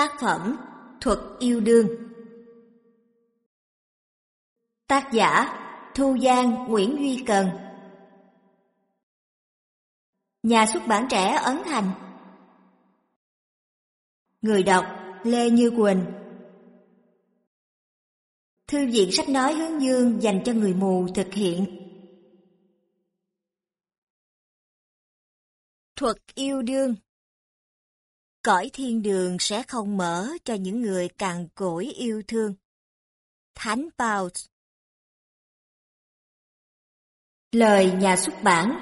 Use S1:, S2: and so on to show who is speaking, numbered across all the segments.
S1: Tác phẩm Thuật yêu đương. Tác giả Thu Giang, Nguyễn Duy Cần. Nhà xuất bản trẻ Ấn Thành Người đọc Lê Như Quỳnh. Thư viện sách nói hướng dương dành cho người mù thực hiện. Thuật yêu đương. Cõi thiên đường sẽ không mở cho những người càng cỗi yêu thương. Thánh Paul Lời nhà xuất bản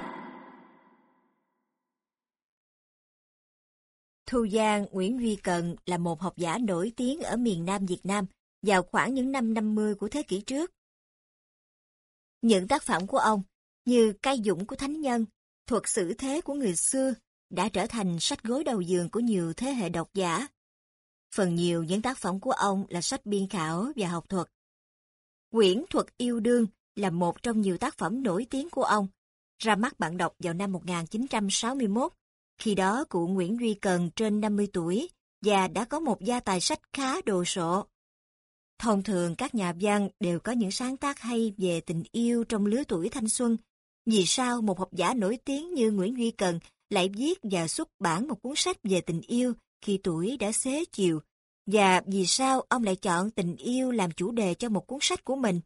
S1: Thu Giang Nguyễn Duy Cần là một học giả nổi tiếng ở miền Nam Việt Nam vào khoảng những năm 50 của thế kỷ trước. Những tác phẩm của ông như Cai dũng của Thánh Nhân, Thuật xử thế của người xưa đã trở thành sách gối đầu giường của nhiều thế hệ độc giả. Phần nhiều những tác phẩm của ông là sách biên khảo và học thuật. Quyển Thuật Yêu Đương là một trong nhiều tác phẩm nổi tiếng của ông, ra mắt bạn đọc vào năm 1961. Khi đó cụ Nguyễn Duy Cần trên 50 tuổi và đã có một gia tài sách khá đồ sộ. Thông thường các nhà văn đều có những sáng tác hay về tình yêu trong lứa tuổi thanh xuân. Vì sao một học giả nổi tiếng như Nguyễn Duy Cần lại viết và xuất bản một cuốn sách về tình yêu khi tuổi đã xế chiều, và vì sao ông lại chọn tình yêu làm chủ đề cho một cuốn sách của mình?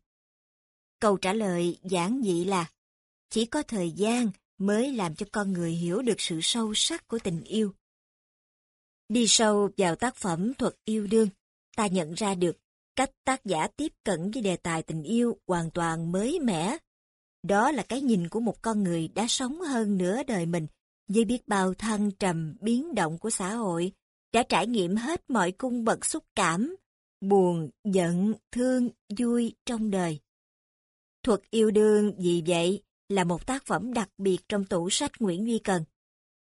S1: Câu trả lời giản dị là, chỉ có thời gian mới làm cho con người hiểu được sự sâu sắc của tình yêu. Đi sâu vào tác phẩm thuật yêu đương, ta nhận ra được cách tác giả tiếp cận với đề tài tình yêu hoàn toàn mới mẻ. Đó là cái nhìn của một con người đã sống hơn nửa đời mình với biết bao thăng trầm biến động của xã hội, đã trải nghiệm hết mọi cung bậc xúc cảm, buồn, giận, thương, vui trong đời. Thuật yêu đương vì vậy là một tác phẩm đặc biệt trong tủ sách Nguyễn Duy Cần.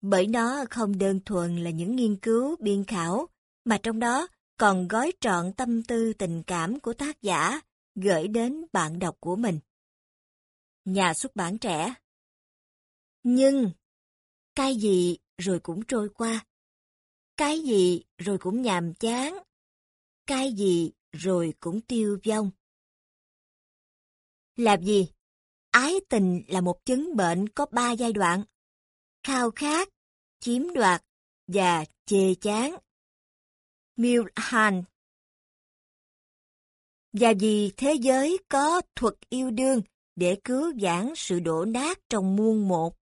S1: Bởi nó không đơn thuần là những nghiên cứu biên khảo, mà trong đó còn gói trọn tâm tư tình cảm của tác giả gửi đến bạn đọc của mình. Nhà xuất bản trẻ Nhưng cái gì rồi cũng trôi qua. Cái gì rồi cũng nhàm chán. Cái gì rồi cũng tiêu vong. Làm gì? Ái tình là một chứng bệnh có ba giai đoạn. Khao khát, chiếm đoạt và chê chán. Milhan Và vì thế giới có thuật yêu đương để cứu vãn sự đổ nát trong muôn một.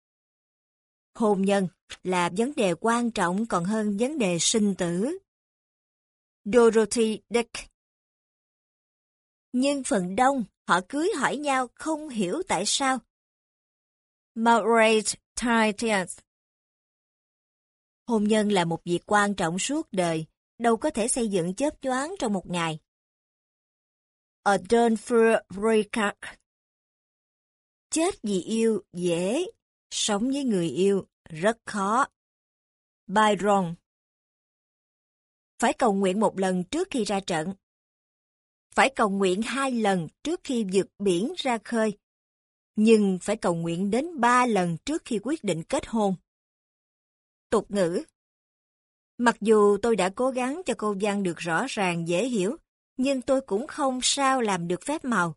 S1: Hôn nhân là vấn đề quan trọng còn hơn vấn đề sinh tử. Dorothy Dick Nhưng phần đông, họ cưới hỏi nhau không hiểu tại sao. Margaret Titians Hôn nhân là một việc quan trọng suốt đời, đâu có thể xây dựng chớp nhoáng trong một ngày. Adolphe Ricard Chết vì yêu dễ, Sống với người yêu rất khó. Byron Phải cầu nguyện một lần trước khi ra trận. Phải cầu nguyện hai lần trước khi vượt biển ra khơi. Nhưng phải cầu nguyện đến ba lần trước khi quyết định kết hôn. Tục ngữ Mặc dù tôi đã cố gắng cho câu văn được rõ ràng dễ hiểu, nhưng tôi cũng không sao làm được phép màu.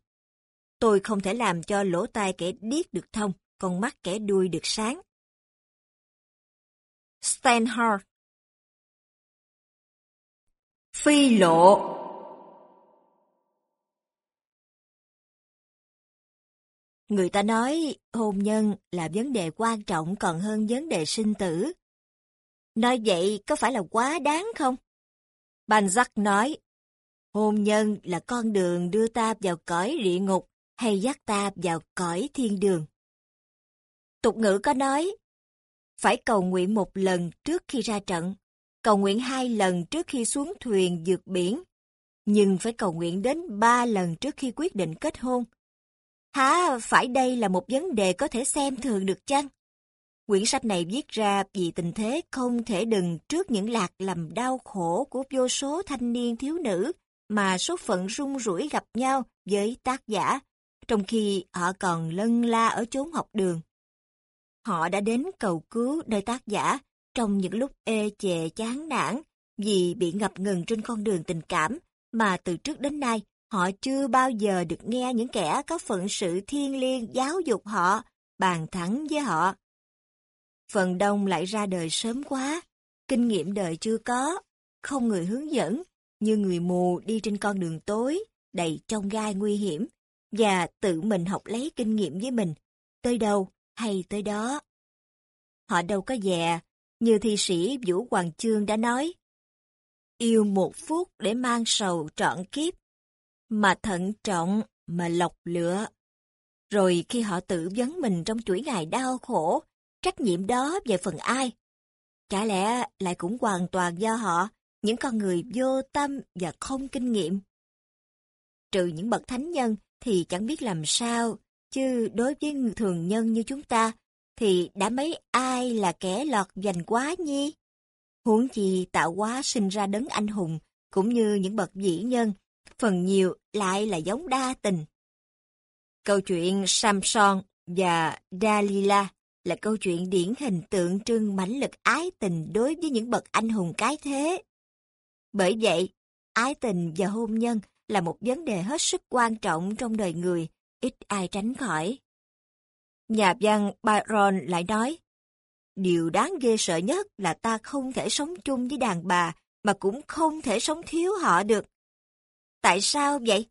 S1: Tôi không thể làm cho lỗ tai kẻ điếc được thông con mắt kẻ đuôi được sáng. Stanhart Phi lộ Người ta nói hôn nhân là vấn đề quan trọng còn hơn vấn đề sinh tử. Nói vậy có phải là quá đáng không? Banzak nói, hôn nhân là con đường đưa ta vào cõi địa ngục hay dắt ta vào cõi thiên đường. Tục ngữ có nói, phải cầu nguyện một lần trước khi ra trận, cầu nguyện hai lần trước khi xuống thuyền vượt biển, nhưng phải cầu nguyện đến ba lần trước khi quyết định kết hôn. Hả, phải đây là một vấn đề có thể xem thường được chăng? Quyển sách này viết ra vì tình thế không thể đừng trước những lạc lầm đau khổ của vô số thanh niên thiếu nữ mà số phận rung rủi gặp nhau với tác giả, trong khi họ còn lân la ở chốn học đường. Họ đã đến cầu cứu nơi tác giả trong những lúc ê chề chán nản vì bị ngập ngừng trên con đường tình cảm mà từ trước đến nay họ chưa bao giờ được nghe những kẻ có phận sự thiên liêng giáo dục họ, bàn thẳng với họ. Phần đông lại ra đời sớm quá, kinh nghiệm đời chưa có, không người hướng dẫn, như người mù đi trên con đường tối, đầy trong gai nguy hiểm, và tự mình học lấy kinh nghiệm với mình, tới đâu hay tới đó. Họ đâu có dè, như thi sĩ Vũ Hoàng Chương đã nói. Yêu một phút để mang sầu trọn kiếp, mà thận trọng mà lọc lựa. Rồi khi họ tự vấn mình trong chuỗi ngày đau khổ, trách nhiệm đó về phần ai? Chả lẽ lại cũng hoàn toàn do họ, những con người vô tâm và không kinh nghiệm. Trừ những bậc thánh nhân thì chẳng biết làm sao, chứ đối với thường nhân như chúng ta, thì đã mấy ai là kẻ lọt giành quá nhi? Huống chi tạo hóa sinh ra đấng anh hùng, cũng như những bậc vĩ nhân, phần nhiều lại là giống đa tình. Câu chuyện Samson và Dalila là câu chuyện điển hình tượng trưng mãnh lực ái tình đối với những bậc anh hùng cái thế. Bởi vậy, ái tình và hôn nhân là một vấn đề hết sức quan trọng trong đời người, ít ai tránh khỏi. Nhà văn Byron lại nói, Điều đáng ghê sợ nhất là ta không thể sống chung với đàn bà mà cũng không thể sống thiếu họ được. Tại sao vậy?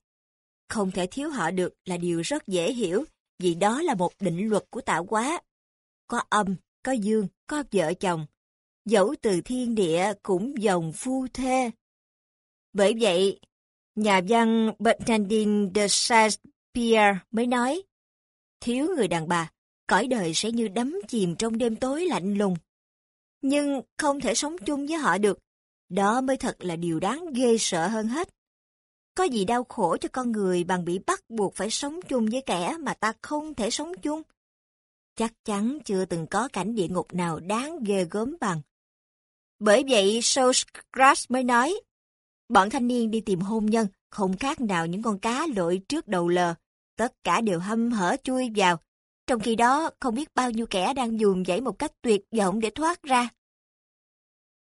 S1: Không thể thiếu họ được là điều rất dễ hiểu, vì đó là một định luật của tạo hóa. Có âm, có dương, có vợ chồng. Dẫu từ thiên địa cũng dòng phu thê. Bởi vậy, nhà văn Bernardine de Pierre mới nói, thiếu người đàn bà, cõi đời sẽ như đắm chìm trong đêm tối lạnh lùng. Nhưng không thể sống chung với họ được, đó mới thật là điều đáng ghê sợ hơn hết. Có gì đau khổ cho con người bằng bị bắt buộc phải sống chung với kẻ mà ta không thể sống chung? Chắc chắn chưa từng có cảnh địa ngục nào đáng ghê gớm bằng. Bởi vậy Socrates mới nói, bọn thanh niên đi tìm hôn nhân không khác nào những con cá lội trước đầu lờ, tất cả đều hâm hở chui vào, trong khi đó không biết bao nhiêu kẻ đang dùng dãy một cách tuyệt vọng để thoát ra.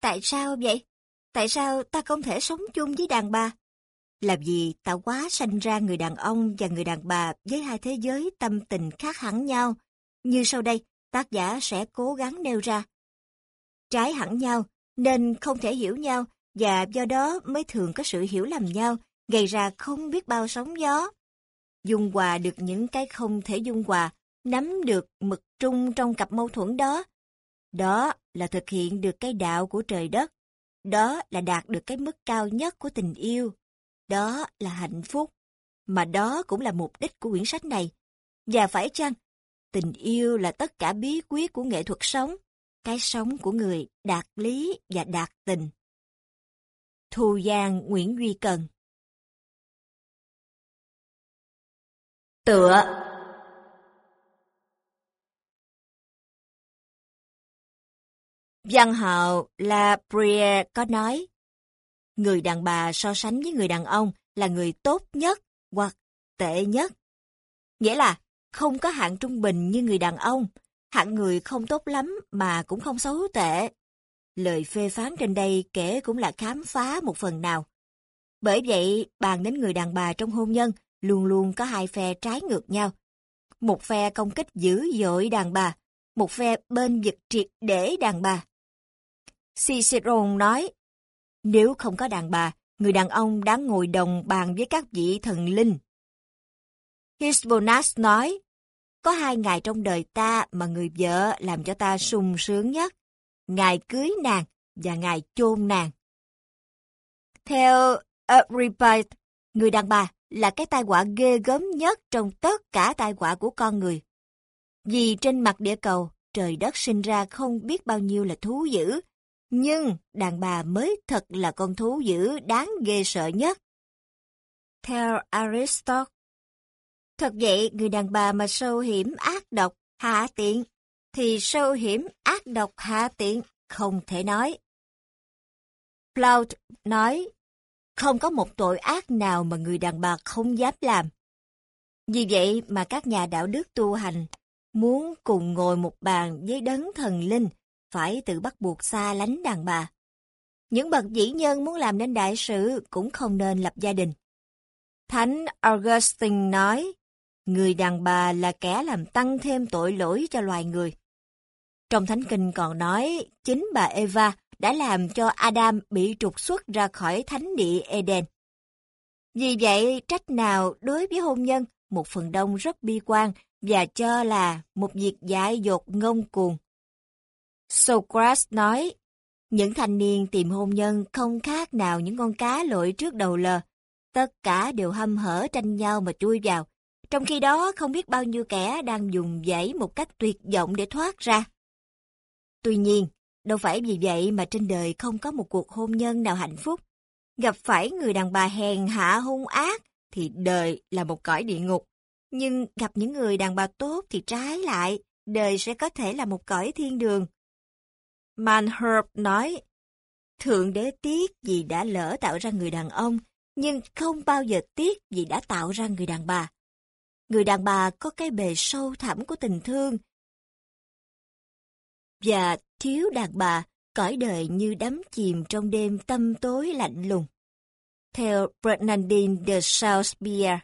S1: Tại sao vậy? Tại sao ta không thể sống chung với đàn bà? làm vì ta quá sanh ra người đàn ông và người đàn bà với hai thế giới tâm tình khác hẳn nhau, như sau đây tác giả sẽ cố gắng nêu ra. Trái hẳn nhau, nên không thể hiểu nhau và do đó mới thường có sự hiểu lầm nhau, gây ra không biết bao sóng gió. Dung hòa được những cái không thể dung hòa, nắm được mực trung trong cặp mâu thuẫn đó. Đó là thực hiện được cái đạo của trời đất. Đó là đạt được cái mức cao nhất của tình yêu. Đó là hạnh phúc. Mà đó cũng là mục đích của quyển sách này. Và phải chăng, tình yêu là tất cả bí quyết của nghệ thuật sống, cái sống của người đạt lý và đạt tình. Thu Giang Nguyễn Duy Cần Tựa Văn hậu La Brie có nói, người đàn bà so sánh với người đàn ông là người tốt nhất hoặc tệ nhất. Nghĩa là không có hạng trung bình như người đàn ông, hạng người không tốt lắm mà cũng không xấu tệ. Lời phê phán trên đây kể cũng là khám phá một phần nào. Bởi vậy, bàn đến người đàn bà trong hôn nhân luôn luôn có hai phe trái ngược nhau. Một phe công kích dữ dội đàn bà, một phe bên vực triệt để đàn bà. Cicerone nói, nếu không có đàn bà, người đàn ông đáng ngồi đồng bàn với các vị thần linh. Hisbonas nói, có hai ngày trong đời ta mà người vợ làm cho ta sung sướng nhất, ngày cưới nàng và ngày chôn nàng. Theo Euripide, người đàn bà là cái tai họa ghê gớm nhất trong tất cả tai họa của con người. Vì trên mặt địa cầu, trời đất sinh ra không biết bao nhiêu là thú dữ, nhưng đàn bà mới thật là con thú dữ đáng ghê sợ nhất. Theo Aristotle, thật vậy người đàn bà mà sâu hiểm ác độc, hạ tiện, thì sâu hiểm ác độc hạ tiện không thể nói. Plaut nói, không có một tội ác nào mà người đàn bà không dám làm. Vì vậy mà các nhà đạo đức tu hành muốn cùng ngồi một bàn với đấng thần linh phải tự bắt buộc xa lánh đàn bà. Những bậc dĩ nhân muốn làm nên đại sự cũng không nên lập gia đình. Thánh Augustine nói, người đàn bà là kẻ làm tăng thêm tội lỗi cho loài người. Trong Thánh Kinh còn nói, chính bà Eva đã làm cho Adam bị trục xuất ra khỏi thánh địa Eden. Vì vậy, trách nào đối với hôn nhân, một phần đông rất bi quan và cho là một việc dại dột ngông cuồng. Socrates nói, những thanh niên tìm hôn nhân không khác nào những con cá lội trước đầu lờ. Tất cả đều hâm hở tranh nhau mà chui vào. Trong khi đó không biết bao nhiêu kẻ đang dùng dãy một cách tuyệt vọng để thoát ra. Tuy nhiên, đâu phải vì vậy mà trên đời không có một cuộc hôn nhân nào hạnh phúc. Gặp phải người đàn bà hèn hạ hung ác thì đời là một cõi địa ngục. Nhưng gặp những người đàn bà tốt thì trái lại, đời sẽ có thể là một cõi thiên đường. Manherb nói, Thượng đế tiếc vì đã lỡ tạo ra người đàn ông, nhưng không bao giờ tiếc vì đã tạo ra người đàn bà. Người đàn bà có cái bề sâu thẳm của tình thương, và thiếu đàn bà, cõi đời như đắm chìm trong đêm tâm tối lạnh lùng. Theo Bernardine de Shakespeare,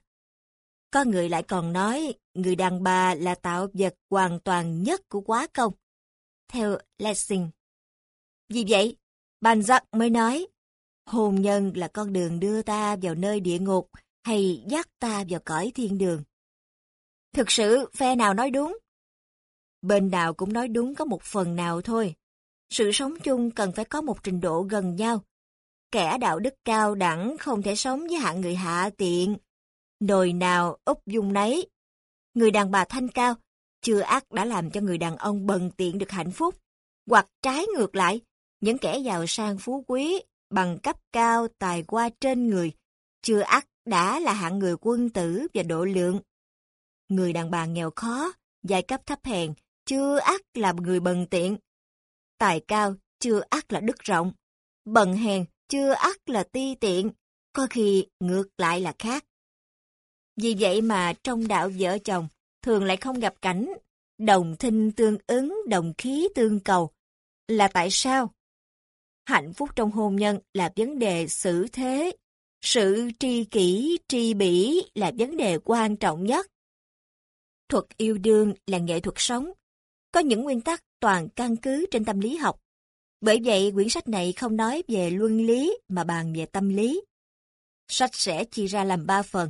S1: có người lại còn nói người đàn bà là tạo vật hoàn toàn nhất của quá công. Theo Lessing. Vì vậy, Balzac mới nói, hôn nhân là con đường đưa ta vào nơi địa ngục hay dắt ta vào cõi thiên đường. Thực sự, phe nào nói đúng? Bên nào cũng nói đúng có một phần nào thôi. Sự sống chung cần phải có một trình độ gần nhau. Kẻ đạo đức cao đẳng không thể sống với hạng người hạ tiện. Nồi nào úp dung nấy. Người đàn bà thanh cao, chưa ác đã làm cho người đàn ông bần tiện được hạnh phúc. Hoặc trái ngược lại, những kẻ giàu sang phú quý, bằng cấp cao, tài qua trên người, chưa ác đã là hạng người quân tử và độ lượng. Người đàn bà nghèo khó, giai cấp thấp hèn, chưa ác là người bần tiện. Tài cao, chưa ác là đức rộng. Bần hèn, chưa ác là ti tiện. Có khi ngược lại là khác. Vì vậy mà trong đạo vợ chồng, thường lại không gặp cảnh đồng thinh tương ứng, đồng khí tương cầu. Là tại sao? Hạnh phúc trong hôn nhân là vấn đề xử thế. Sự tri kỷ, tri bỉ là vấn đề quan trọng nhất. Thuật yêu đương là nghệ thuật sống, có những nguyên tắc toàn căn cứ trên tâm lý học. Bởi vậy, quyển sách này không nói về luân lý mà bàn về tâm lý. Sách sẽ chia ra làm ba phần.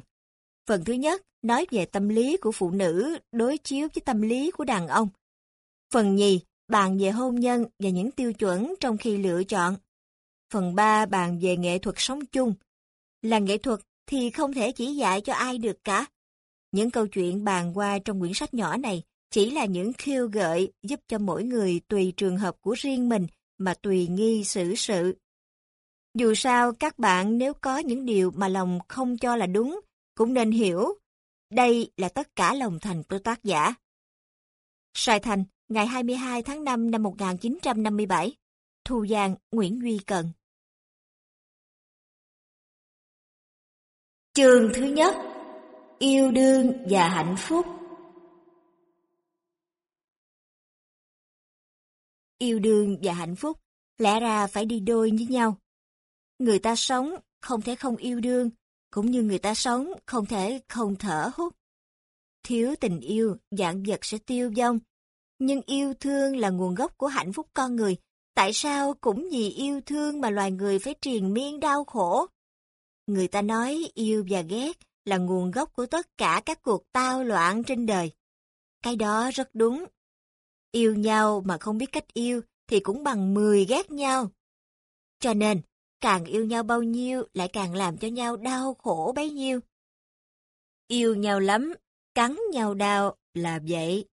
S1: Phần thứ nhất nói về tâm lý của phụ nữ đối chiếu với tâm lý của đàn ông. Phần nhì bàn về hôn nhân và những tiêu chuẩn trong khi lựa chọn. Phần ba bàn về nghệ thuật sống chung. Là nghệ thuật thì không thể chỉ dạy cho ai được cả. Những câu chuyện bàn qua trong quyển sách nhỏ này chỉ là những khiêu gợi giúp cho mỗi người tùy trường hợp của riêng mình mà tùy nghi xử sự. Dù sao, các bạn nếu có những điều mà lòng không cho là đúng, cũng nên hiểu. Đây là tất cả lòng thành của tác giả. Sài Thành, ngày 22 tháng 5 năm 1957. Thu Giang, Nguyễn Duy Cần. Chương thứ nhất Yêu đương và hạnh phúc Yêu đương và hạnh phúc lẽ ra phải đi đôi với nhau. Người ta sống không thể không yêu đương, cũng như người ta sống không thể không thở hút. Thiếu tình yêu, dạng vật sẽ tiêu vong. Nhưng yêu thương là nguồn gốc của hạnh phúc con người. Tại sao cũng vì yêu thương mà loài người phải triền miên đau khổ? Người ta nói yêu và ghét là nguồn gốc của tất cả các cuộc tao loạn trên đời. Cái đó rất đúng. Yêu nhau mà không biết cách yêu thì cũng bằng 10 ghét nhau. Cho nên, càng yêu nhau bao nhiêu lại càng làm cho nhau đau khổ bấy nhiêu. Yêu nhau lắm, cắn nhau đau là vậy.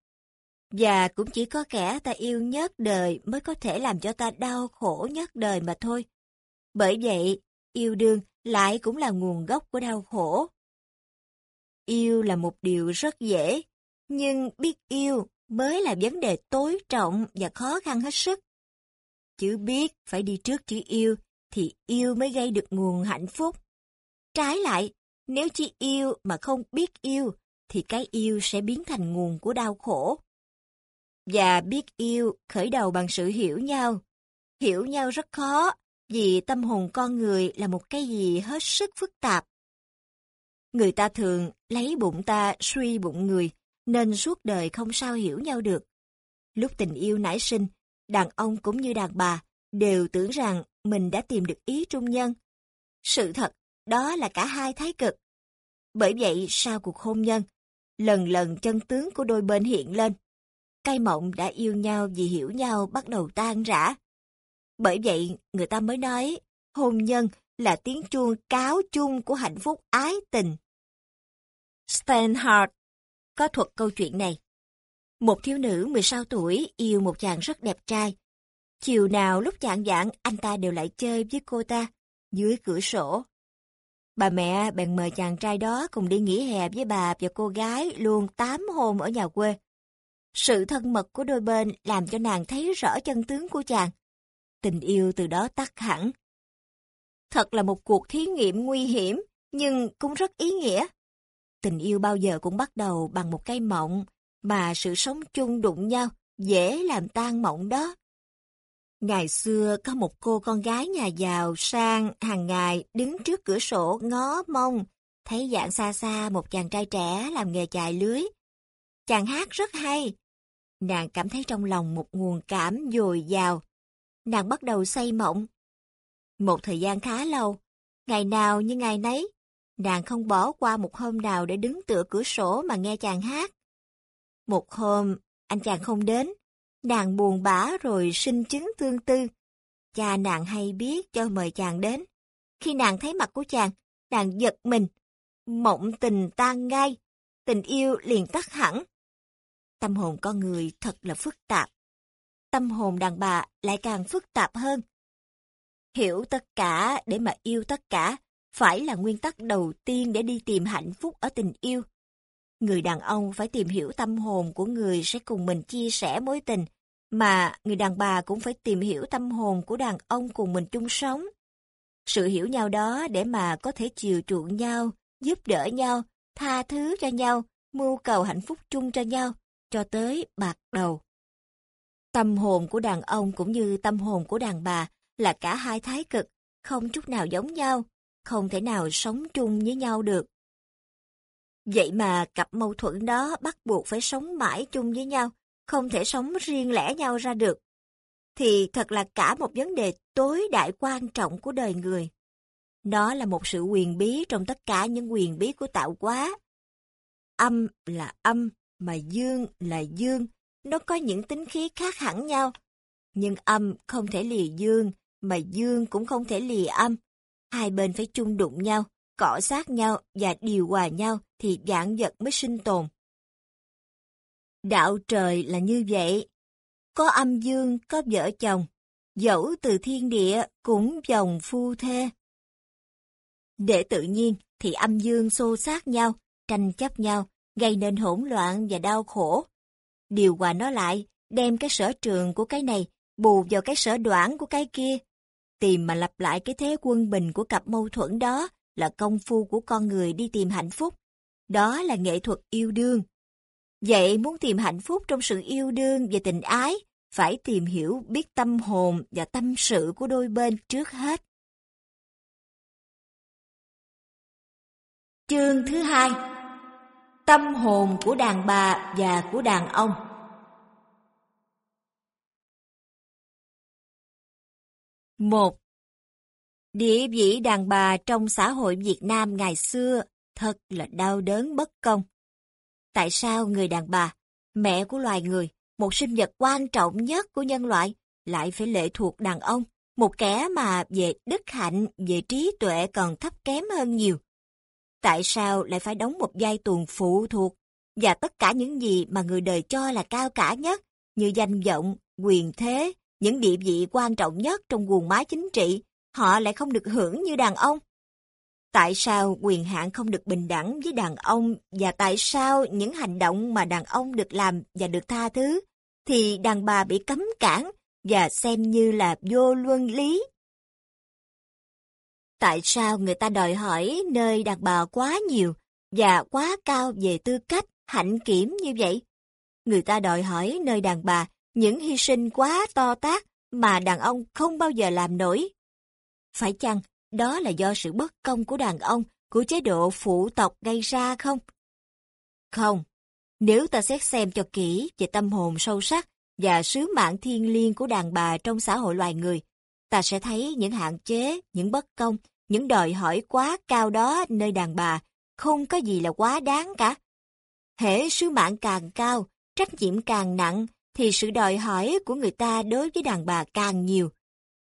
S1: Và cũng chỉ có kẻ ta yêu nhất đời mới có thể làm cho ta đau khổ nhất đời mà thôi. Bởi vậy, yêu đương lại cũng là nguồn gốc của đau khổ. Yêu là một điều rất dễ, nhưng biết yêu mới là vấn đề tối trọng và khó khăn hết sức. Chữ biết phải đi trước chữ yêu, thì yêu mới gây được nguồn hạnh phúc. Trái lại, nếu chỉ yêu mà không biết yêu, thì cái yêu sẽ biến thành nguồn của đau khổ. Và biết yêu khởi đầu bằng sự hiểu nhau. Hiểu nhau rất khó, vì tâm hồn con người là một cái gì hết sức phức tạp. Người ta thường lấy bụng ta suy bụng người, nên suốt đời không sao hiểu nhau được. Lúc tình yêu nảy sinh, đàn ông cũng như đàn bà đều tưởng rằng mình đã tìm được ý trung nhân. Sự thật, đó là cả hai thái cực. Bởi vậy, sau cuộc hôn nhân, lần lần chân tướng của đôi bên hiện lên. Cay mộng đã yêu nhau vì hiểu nhau bắt đầu tan rã. Bởi vậy, người ta mới nói, hôn nhân là tiếng chuông cáo chung của hạnh phúc ái tình. Stanhart có thuật câu chuyện này. Một thiếu nữ 16 tuổi yêu một chàng rất đẹp trai. Chiều nào lúc chạng vạng anh ta đều lại chơi với cô ta, dưới cửa sổ. Bà mẹ bèn mời chàng trai đó cùng đi nghỉ hè với bà và cô gái luôn 8 hôm ở nhà quê. Sự thân mật của đôi bên làm cho nàng thấy rõ chân tướng của chàng. Tình yêu từ đó tắt hẳn. Thật là một cuộc thí nghiệm nguy hiểm, nhưng cũng rất ý nghĩa. Tình yêu bao giờ cũng bắt đầu bằng một cái mộng, mà sự sống chung đụng nhau dễ làm tan mộng đó. Ngày xưa có một cô con gái nhà giàu sang hàng ngày đứng trước cửa sổ ngó mông, thấy dạng xa xa một chàng trai trẻ làm nghề chài lưới. Chàng hát rất hay. Nàng cảm thấy trong lòng một nguồn cảm dồi dào. Nàng bắt đầu say mộng. Một thời gian khá lâu, ngày nào như ngày nấy, nàng không bỏ qua một hôm nào để đứng tựa cửa sổ mà nghe chàng hát. Một hôm, anh chàng không đến, nàng buồn bã rồi sinh chứng tương tư. Cha nàng hay biết cho mời chàng đến. Khi nàng thấy mặt của chàng, nàng giật mình, mộng tình tan ngay, tình yêu liền tắt hẳn. Tâm hồn con người thật là phức tạp. Tâm hồn đàn bà lại càng phức tạp hơn. Hiểu tất cả để mà yêu tất cả, phải là nguyên tắc đầu tiên để đi tìm hạnh phúc ở tình yêu. Người đàn ông phải tìm hiểu tâm hồn của người sẽ cùng mình chia sẻ mối tình, mà người đàn bà cũng phải tìm hiểu tâm hồn của đàn ông cùng mình chung sống. Sự hiểu nhau đó để mà có thể chiều chuộng nhau, giúp đỡ nhau, tha thứ cho nhau, mưu cầu hạnh phúc chung cho nhau, cho tới bạc đầu. Tâm hồn của đàn ông cũng như tâm hồn của đàn bà là cả hai thái cực, không chút nào giống nhau, không thể nào sống chung với nhau được. Vậy mà cặp mâu thuẫn đó bắt buộc phải sống mãi chung với nhau, không thể sống riêng lẻ nhau ra được. Thì thật là cả một vấn đề tối đại quan trọng của đời người. Nó là một sự quyền bí trong tất cả những quyền bí của tạo hóa. Âm là âm, mà dương là dương. Nó có những tính khí khác hẳn nhau. Nhưng âm không thể lìa dương, mà dương cũng không thể lìa âm. Hai bên phải chung đụng nhau, cọ sát nhau và điều hòa nhau thì dạng vật mới sinh tồn. Đạo trời là như vậy. Có âm dương, có vợ chồng, dẫu từ thiên địa cũng dòng phu thê. Để tự nhiên thì âm dương xô sát nhau, tranh chấp nhau, gây nên hỗn loạn và đau khổ. Điều hòa nó lại, đem cái sở trường của cái này bù vào cái sở đoạn của cái kia. Tìm mà lặp lại cái thế quân bình của cặp mâu thuẫn đó là công phu của con người đi tìm hạnh phúc. Đó là nghệ thuật yêu đương. Vậy muốn tìm hạnh phúc trong sự yêu đương và tình ái, phải tìm hiểu biết tâm hồn và tâm sự của đôi bên trước hết. Chương thứ hai Tâm hồn của đàn bà và của đàn ông một Địa vị đàn bà trong xã hội Việt Nam ngày xưa thật là đau đớn bất công. Tại sao người đàn bà, mẹ của loài người, một sinh vật quan trọng nhất của nhân loại, lại phải lệ thuộc đàn ông, một kẻ mà về đức hạnh, về trí tuệ còn thấp kém hơn nhiều? Tại sao lại phải đóng một giai tuồng phụ thuộc và tất cả những gì mà người đời cho là cao cả nhất như danh vọng, quyền thế, những địa vị quan trọng nhất trong quần máy chính trị, họ lại không được hưởng như đàn ông? Tại sao quyền hạn không được bình đẳng với đàn ông và tại sao những hành động mà đàn ông được làm và được tha thứ thì đàn bà bị cấm cản và xem như là vô luân lý? Tại sao người ta đòi hỏi nơi đàn bà quá nhiều và quá cao về tư cách, hạnh kiểm như vậy? Người ta đòi hỏi nơi đàn bà những hy sinh quá to tác mà đàn ông không bao giờ làm nổi. Phải chăng đó là do sự bất công của đàn ông, của chế độ phụ tộc gây ra không? Không. Nếu ta xét xem cho kỹ về tâm hồn sâu sắc và sứ mạng thiên liêng của đàn bà trong xã hội loài người, ta sẽ thấy những hạn chế, những bất công, những đòi hỏi quá cao đó nơi đàn bà, không có gì là quá đáng cả. Hễ sứ mạng càng cao, trách nhiệm càng nặng, thì sự đòi hỏi của người ta đối với đàn bà càng nhiều.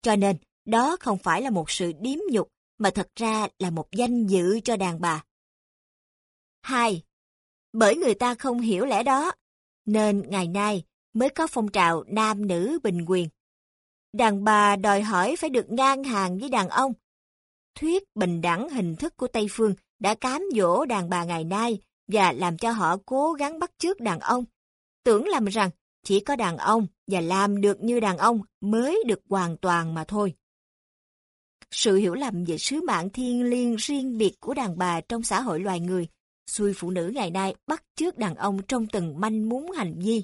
S1: Cho nên, đó không phải là một sự điếm nhục, mà thật ra là một danh dự cho đàn bà. 2. Bởi người ta không hiểu lẽ đó, nên ngày nay mới có phong trào nam nữ bình quyền. Đàn bà đòi hỏi phải được ngang hàng với đàn ông. Thuyết bình đẳng hình thức của Tây Phương đã cám dỗ đàn bà ngày nay và làm cho họ cố gắng bắt chước đàn ông. Tưởng làm rằng chỉ có đàn ông và làm được như đàn ông mới được hoàn toàn mà thôi. Sự hiểu lầm về sứ mạng thiên liêng riêng biệt của đàn bà trong xã hội loài người, xui phụ nữ ngày nay bắt chước đàn ông trong từng manh muốn hành vi.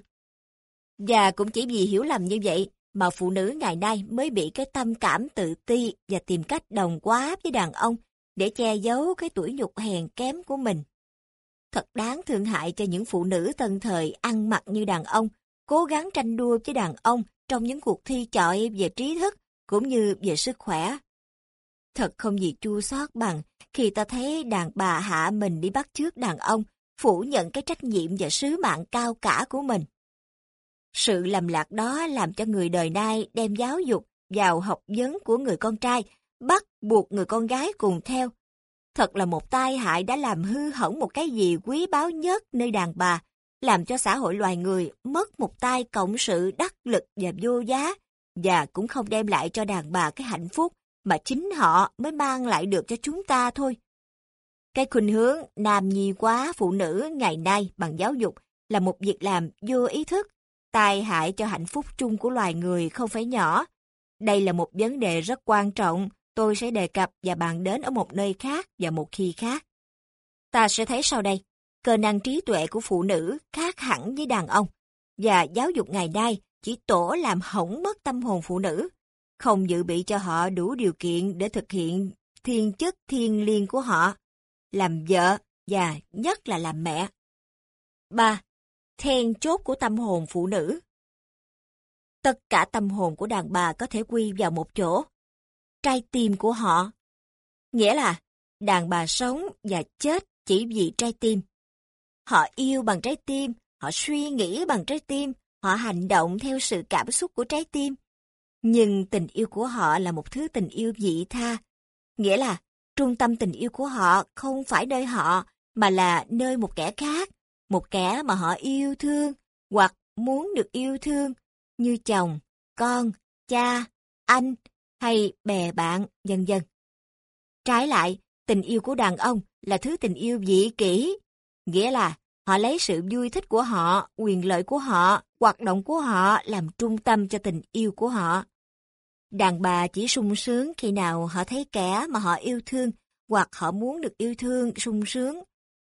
S1: Và cũng chỉ vì hiểu lầm như vậy mà phụ nữ ngày nay mới bị cái tâm cảm tự ti và tìm cách đồng quá với đàn ông để che giấu cái tuổi nhục hèn kém của mình. Thật đáng thương hại cho những phụ nữ tân thời ăn mặc như đàn ông, cố gắng tranh đua với đàn ông trong những cuộc thi chọi về trí thức cũng như về sức khỏe. Thật không gì chua xót bằng khi ta thấy đàn bà hạ mình đi bắt chước đàn ông, phủ nhận cái trách nhiệm và sứ mạng cao cả của mình. Sự lầm lạc đó làm cho người đời nay đem giáo dục vào học vấn của người con trai, bắt buộc người con gái cùng theo. Thật là một tai hại đã làm hư hỏng một cái gì quý báu nhất nơi đàn bà, làm cho xã hội loài người mất một tay cộng sự đắc lực và vô giá, và cũng không đem lại cho đàn bà cái hạnh phúc mà chính họ mới mang lại được cho chúng ta thôi. Cái khuynh hướng nam nhi quá phụ nữ ngày nay bằng giáo dục là một việc làm vô ý thức, tai hại cho hạnh phúc chung của loài người không phải nhỏ. Đây là một vấn đề rất quan trọng, tôi sẽ đề cập và bàn đến ở một nơi khác và một khi khác. Ta sẽ thấy sau đây, cơ năng trí tuệ của phụ nữ khác hẳn với đàn ông, và giáo dục ngày nay chỉ tổ làm hỏng mất tâm hồn phụ nữ không dự bị cho họ đủ điều kiện để thực hiện thiên chức thiên liêng của họ, làm vợ và nhất là làm mẹ. 3. Then chốt của tâm hồn phụ nữ Tất cả tâm hồn của đàn bà có thể quy vào một chỗ, trái tim của họ. Nghĩa là, đàn bà sống và chết chỉ vì trái tim. Họ yêu bằng trái tim, họ suy nghĩ bằng trái tim, họ hành động theo sự cảm xúc của trái tim. Nhưng tình yêu của họ là một thứ tình yêu dị tha, nghĩa là trung tâm tình yêu của họ không phải nơi họ, mà là nơi một kẻ khác, một kẻ mà họ yêu thương hoặc muốn được yêu thương, như chồng, con, cha, anh hay bè bạn, vân vân. Trái lại, tình yêu của đàn ông là thứ tình yêu dị kỷ, nghĩa là họ lấy sự vui thích của họ, quyền lợi của họ, hoạt động của họ làm trung tâm cho tình yêu của họ. Đàn bà chỉ sung sướng khi nào họ thấy kẻ mà họ yêu thương hoặc họ muốn được yêu thương sung sướng.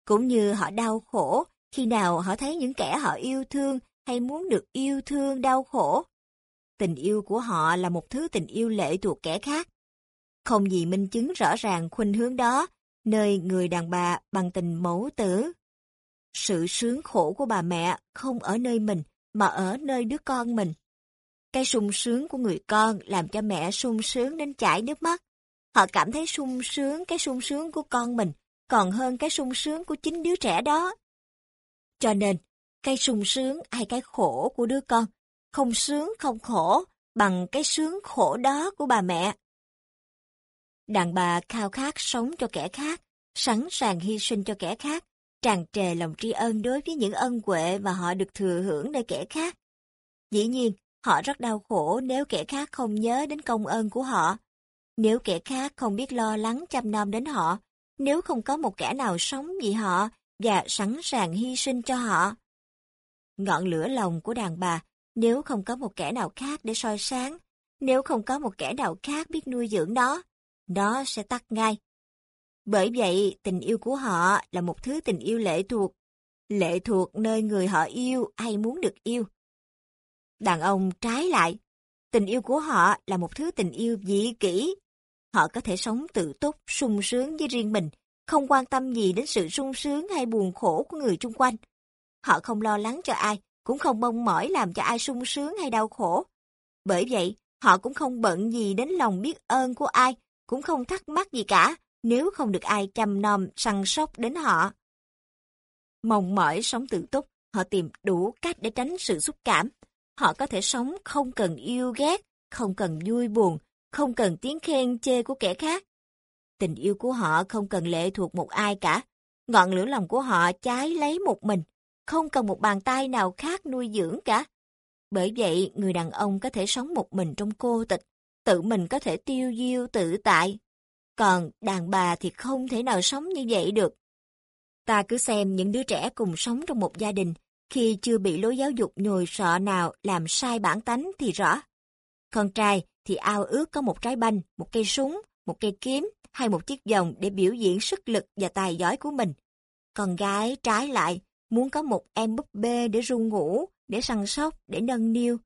S1: Cũng như họ đau khổ khi nào họ thấy những kẻ họ yêu thương hay muốn được yêu thương đau khổ. Tình yêu của họ là một thứ tình yêu lệ thuộc kẻ khác. Không gì minh chứng rõ ràng khuynh hướng đó, nơi người đàn bà bằng tình mẫu tử. Sự sướng khổ của bà mẹ không ở nơi mình, mà ở nơi đứa con mình. Cái sung sướng của người con làm cho mẹ sung sướng đến chảy nước mắt. Họ cảm thấy sung sướng cái sung sướng của con mình, còn hơn cái sung sướng của chính đứa trẻ đó. Cho nên, cái sung sướng hay cái khổ của đứa con, không sướng không khổ bằng cái sướng khổ đó của bà mẹ. Đàn bà khao khát sống cho kẻ khác, sẵn sàng hy sinh cho kẻ khác, tràn trề lòng tri ân đối với những ân huệ mà họ được thừa hưởng nơi kẻ khác. Dĩ nhiên, Họ rất đau khổ nếu kẻ khác không nhớ đến công ơn của họ. Nếu kẻ khác không biết lo lắng chăm nom đến họ, nếu không có một kẻ nào sống vì họ và sẵn sàng hy sinh cho họ. Ngọn lửa lòng của đàn bà, nếu không có một kẻ nào khác để soi sáng, nếu không có một kẻ nào khác biết nuôi dưỡng nó, nó sẽ tắt ngay. Bởi vậy, tình yêu của họ là một thứ tình yêu lệ thuộc, lệ thuộc nơi người họ yêu hay muốn được yêu. Đàn ông trái lại, tình yêu của họ là một thứ tình yêu dị kỷ. Họ có thể sống tự túc, sung sướng với riêng mình, không quan tâm gì đến sự sung sướng hay buồn khổ của người chung quanh. Họ không lo lắng cho ai, cũng không mong mỏi làm cho ai sung sướng hay đau khổ. Bởi vậy, họ cũng không bận gì đến lòng biết ơn của ai, cũng không thắc mắc gì cả nếu không được ai chăm nom, săn sóc đến họ. Mong mỏi sống tự túc, họ tìm đủ cách để tránh sự xúc cảm. Họ có thể sống không cần yêu ghét, không cần vui buồn, không cần tiếng khen chê của kẻ khác. Tình yêu của họ không cần lệ thuộc một ai cả. Ngọn lửa lòng của họ cháy lấy một mình, không cần một bàn tay nào khác nuôi dưỡng cả. Bởi vậy, người đàn ông có thể sống một mình trong cô tịch, tự mình có thể tiêu diêu tự tại. Còn đàn bà thì không thể nào sống như vậy được. Ta cứ xem những đứa trẻ cùng sống trong một gia đình, khi chưa bị lối giáo dục nhồi sọ nào làm sai bản tánh thì rõ. Con trai thì ao ước có một trái banh, một cây súng, một cây kiếm hay một chiếc vòng để biểu diễn sức lực và tài giỏi của mình. Con gái trái lại muốn có một em búp bê để ru ngủ, để săn sóc, để nâng niu.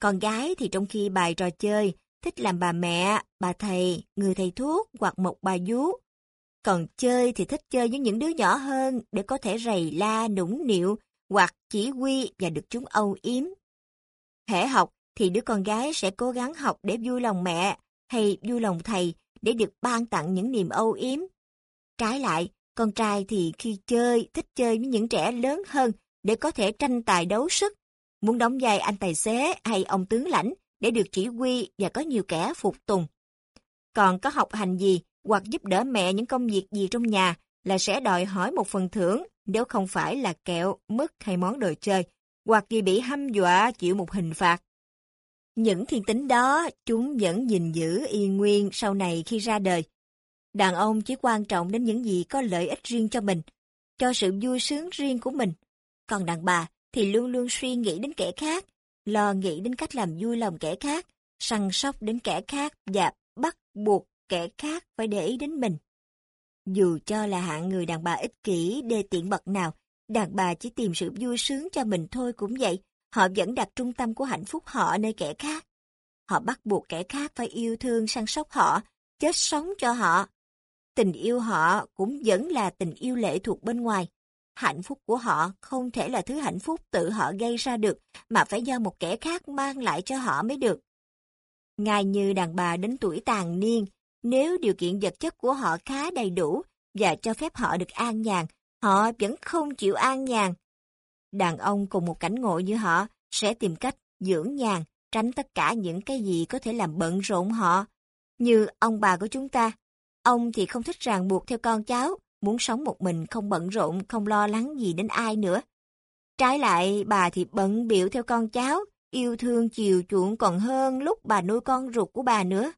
S1: Con gái thì trong khi bài trò chơi, thích làm bà mẹ, bà thầy, người thầy thuốc hoặc một bà vú. Còn chơi thì thích chơi với những đứa nhỏ hơn để có thể rầy la, nũng nịu hoặc chỉ huy và được chúng âu yếm. Hễ học thì đứa con gái sẽ cố gắng học để vui lòng mẹ hay vui lòng thầy để được ban tặng những niềm âu yếm. Trái lại, con trai thì khi chơi, thích chơi với những trẻ lớn hơn để có thể tranh tài đấu sức, muốn đóng vai anh tài xế hay ông tướng lãnh để được chỉ huy và có nhiều kẻ phục tùng. Còn có học hành gì hoặc giúp đỡ mẹ những công việc gì trong nhà là sẽ đòi hỏi một phần thưởng nếu không phải là kẹo, mứt hay món đồ chơi, hoặc vì bị hăm dọa chịu một hình phạt. Những thiên tính đó chúng vẫn gìn giữ y nguyên sau này khi ra đời. Đàn ông chỉ quan trọng đến những gì có lợi ích riêng cho mình, cho sự vui sướng riêng của mình. Còn đàn bà thì luôn luôn suy nghĩ đến kẻ khác, lo nghĩ đến cách làm vui lòng kẻ khác, săn sóc đến kẻ khác và bắt buộc kẻ khác phải để ý đến mình. Dù cho là hạng người đàn bà ích kỷ, đê tiện bậc nào, đàn bà chỉ tìm sự vui sướng cho mình thôi cũng vậy. Họ vẫn đặt trung tâm của hạnh phúc họ nơi kẻ khác. Họ bắt buộc kẻ khác phải yêu thương săn sóc họ, chết sống cho họ. Tình yêu họ cũng vẫn là tình yêu lệ thuộc bên ngoài. Hạnh phúc của họ không thể là thứ hạnh phúc tự họ gây ra được, mà phải do một kẻ khác mang lại cho họ mới được. ngài như đàn bà đến tuổi tàn niên, nếu điều kiện vật chất của họ khá đầy đủ và cho phép họ được an nhàn, họ vẫn không chịu an nhàn. Đàn ông cùng một cảnh ngộ như họ sẽ tìm cách dưỡng nhàn, tránh tất cả những cái gì có thể làm bận rộn họ. Như ông bà của chúng ta, ông thì không thích ràng buộc theo con cháu, muốn sống một mình không bận rộn, không lo lắng gì đến ai nữa. Trái lại, bà thì bận biểu theo con cháu, yêu thương chiều chuộng còn hơn lúc bà nuôi con ruột của bà nữa.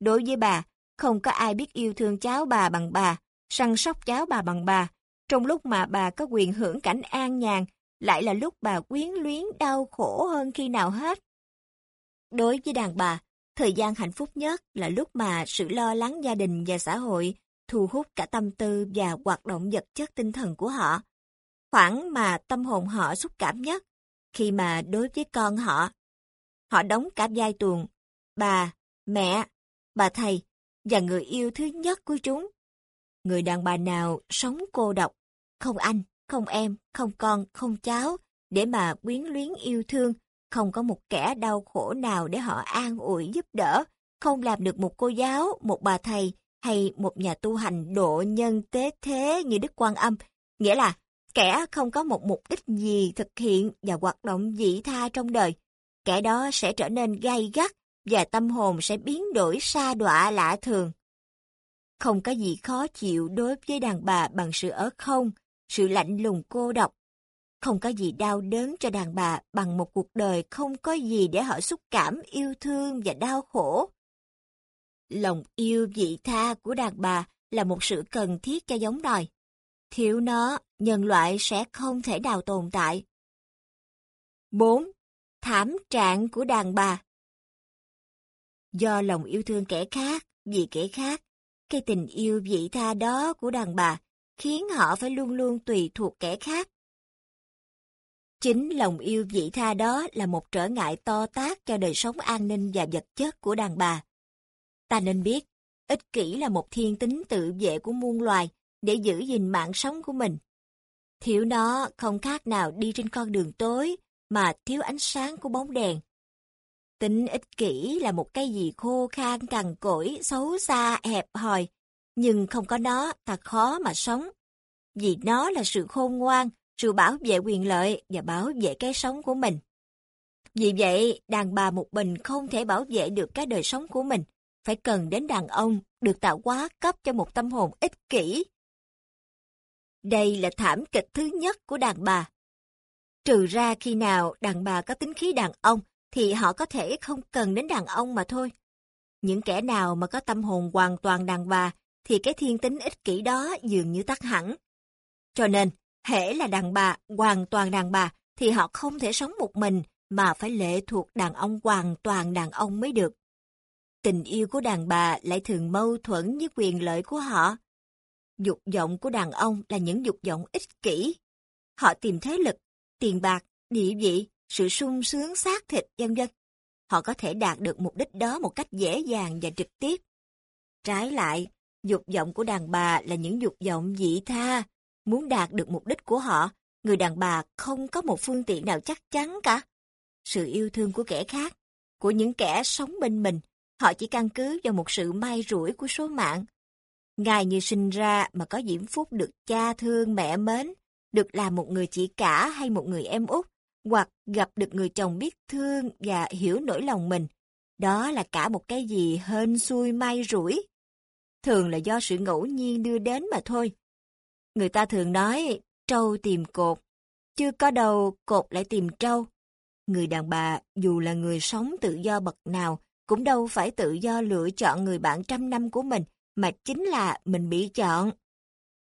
S1: Đối với bà, không có ai biết yêu thương cháu bà bằng bà, săn sóc cháu bà bằng bà. Trong lúc mà bà có quyền hưởng cảnh an nhàn, lại là lúc bà quyến luyến đau khổ hơn khi nào hết. Đối với đàn bà, thời gian hạnh phúc nhất là lúc mà sự lo lắng gia đình và xã hội thu hút cả tâm tư và hoạt động vật chất tinh thần của họ. Khoảng mà tâm hồn họ xúc cảm nhất, khi mà đối với con họ. Họ đóng cả vai tuồng, bà, mẹ, bà thầy và người yêu thứ nhất của chúng. Người đàn bà nào sống cô độc, không anh, không em, không con, không cháu, để mà quyến luyến yêu thương, không có một kẻ đau khổ nào để họ an ủi giúp đỡ, không làm được một cô giáo, một bà thầy hay một nhà tu hành độ nhân tế thế như Đức Quan Âm, nghĩa là kẻ không có một mục đích gì thực hiện và hoạt động dị tha trong đời, kẻ đó sẽ trở nên gay gắt và tâm hồn sẽ biến đổi xa đọa lạ thường. Không có gì khó chịu đối với đàn bà bằng sự ở không, sự lạnh lùng cô độc. Không có gì đau đớn cho đàn bà bằng một cuộc đời không có gì để họ xúc cảm, yêu thương và đau khổ. Lòng yêu vị tha của đàn bà là một sự cần thiết cho giống đòi. Thiếu nó, nhân loại sẽ không thể nào tồn tại. 4. Thảm trạng của đàn bà Do lòng yêu thương kẻ khác, vì kẻ khác, cái tình yêu vị tha đó của đàn bà khiến họ phải luôn luôn tùy thuộc kẻ khác. Chính lòng yêu vị tha đó là một trở ngại to tác cho đời sống an ninh và vật chất của đàn bà. Ta nên biết, ích kỷ là một thiên tính tự vệ của muôn loài để giữ gìn mạng sống của mình. Thiếu nó không khác nào đi trên con đường tối mà thiếu ánh sáng của bóng đèn. Tính ích kỷ là một cái gì khô khan cằn cỗi, xấu xa, hẹp hòi, nhưng không có nó ta khó mà sống. Vì nó là sự khôn ngoan, sự bảo vệ quyền lợi và bảo vệ cái sống của mình. Vì vậy, đàn bà một mình không thể bảo vệ được cái đời sống của mình, phải cần đến đàn ông được tạo hóa cấp cho một tâm hồn ích kỷ. Đây là thảm kịch thứ nhất của đàn bà. Trừ ra khi nào đàn bà có tính khí đàn ông thì họ có thể không cần đến đàn ông mà thôi. Những kẻ nào mà có tâm hồn hoàn toàn đàn bà thì cái thiên tính ích kỷ đó dường như tắt hẳn. Cho nên, hễ là đàn bà, hoàn toàn đàn bà, thì họ không thể sống một mình mà phải lệ thuộc đàn ông hoàn toàn đàn ông mới được. Tình yêu của đàn bà lại thường mâu thuẫn với quyền lợi của họ. Dục vọng của đàn ông là những dục vọng ích kỷ. Họ tìm thế lực, tiền bạc, địa vị, sự sung sướng xác thịt, vân vân. Họ có thể đạt được mục đích đó một cách dễ dàng và trực tiếp. Trái lại, dục vọng của đàn bà là những dục vọng dị tha. Muốn đạt được mục đích của họ, người đàn bà không có một phương tiện nào chắc chắn cả. Sự yêu thương của kẻ khác, của những kẻ sống bên mình, họ chỉ căn cứ vào một sự may rủi của số mạng. Ngài như sinh ra mà có diễm phúc được cha thương mẹ mến, được làm một người chị cả hay một người em út, hoặc gặp được người chồng biết thương và hiểu nỗi lòng mình. Đó là cả một cái gì hên xui may rủi. Thường là do sự ngẫu nhiên đưa đến mà thôi. Người ta thường nói, trâu tìm cột, chưa có đầu cột lại tìm trâu. Người đàn bà, dù là người sống tự do bậc nào, cũng đâu phải tự do lựa chọn người bạn trăm năm của mình, mà chính là mình bị chọn.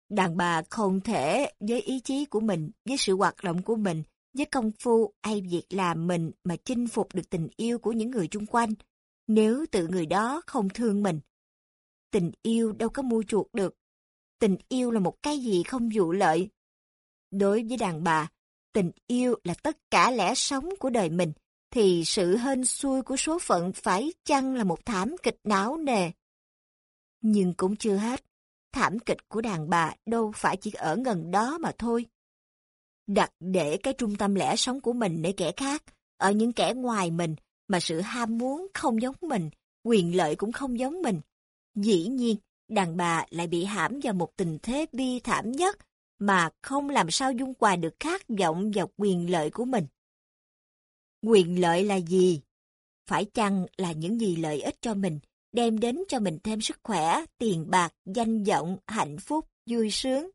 S1: Đàn bà không thể với ý chí của mình, với sự hoạt động của mình, với công phu hay việc làm mình mà chinh phục được tình yêu của những người chung quanh, nếu tự người đó không thương mình. Tình yêu đâu có mua chuộc được. Tình yêu là một cái gì không dụ lợi. Đối với đàn bà, tình yêu là tất cả lẽ sống của đời mình, thì sự hên xui của số phận phải chăng là một thảm kịch não nề. Nhưng cũng chưa hết, thảm kịch của đàn bà đâu phải chỉ ở gần đó mà thôi. Đặt để cái trung tâm lẽ sống của mình để kẻ khác, ở những kẻ ngoài mình, mà sự ham muốn không giống mình, quyền lợi cũng không giống mình. Dĩ nhiên, đàn bà lại bị hãm vào một tình thế bi thảm nhất mà không làm sao dung hòa được khát vọng và quyền lợi của mình. Quyền lợi là gì? Phải chăng là những gì lợi ích cho mình, đem đến cho mình thêm sức khỏe, tiền bạc, danh vọng, hạnh phúc, vui sướng?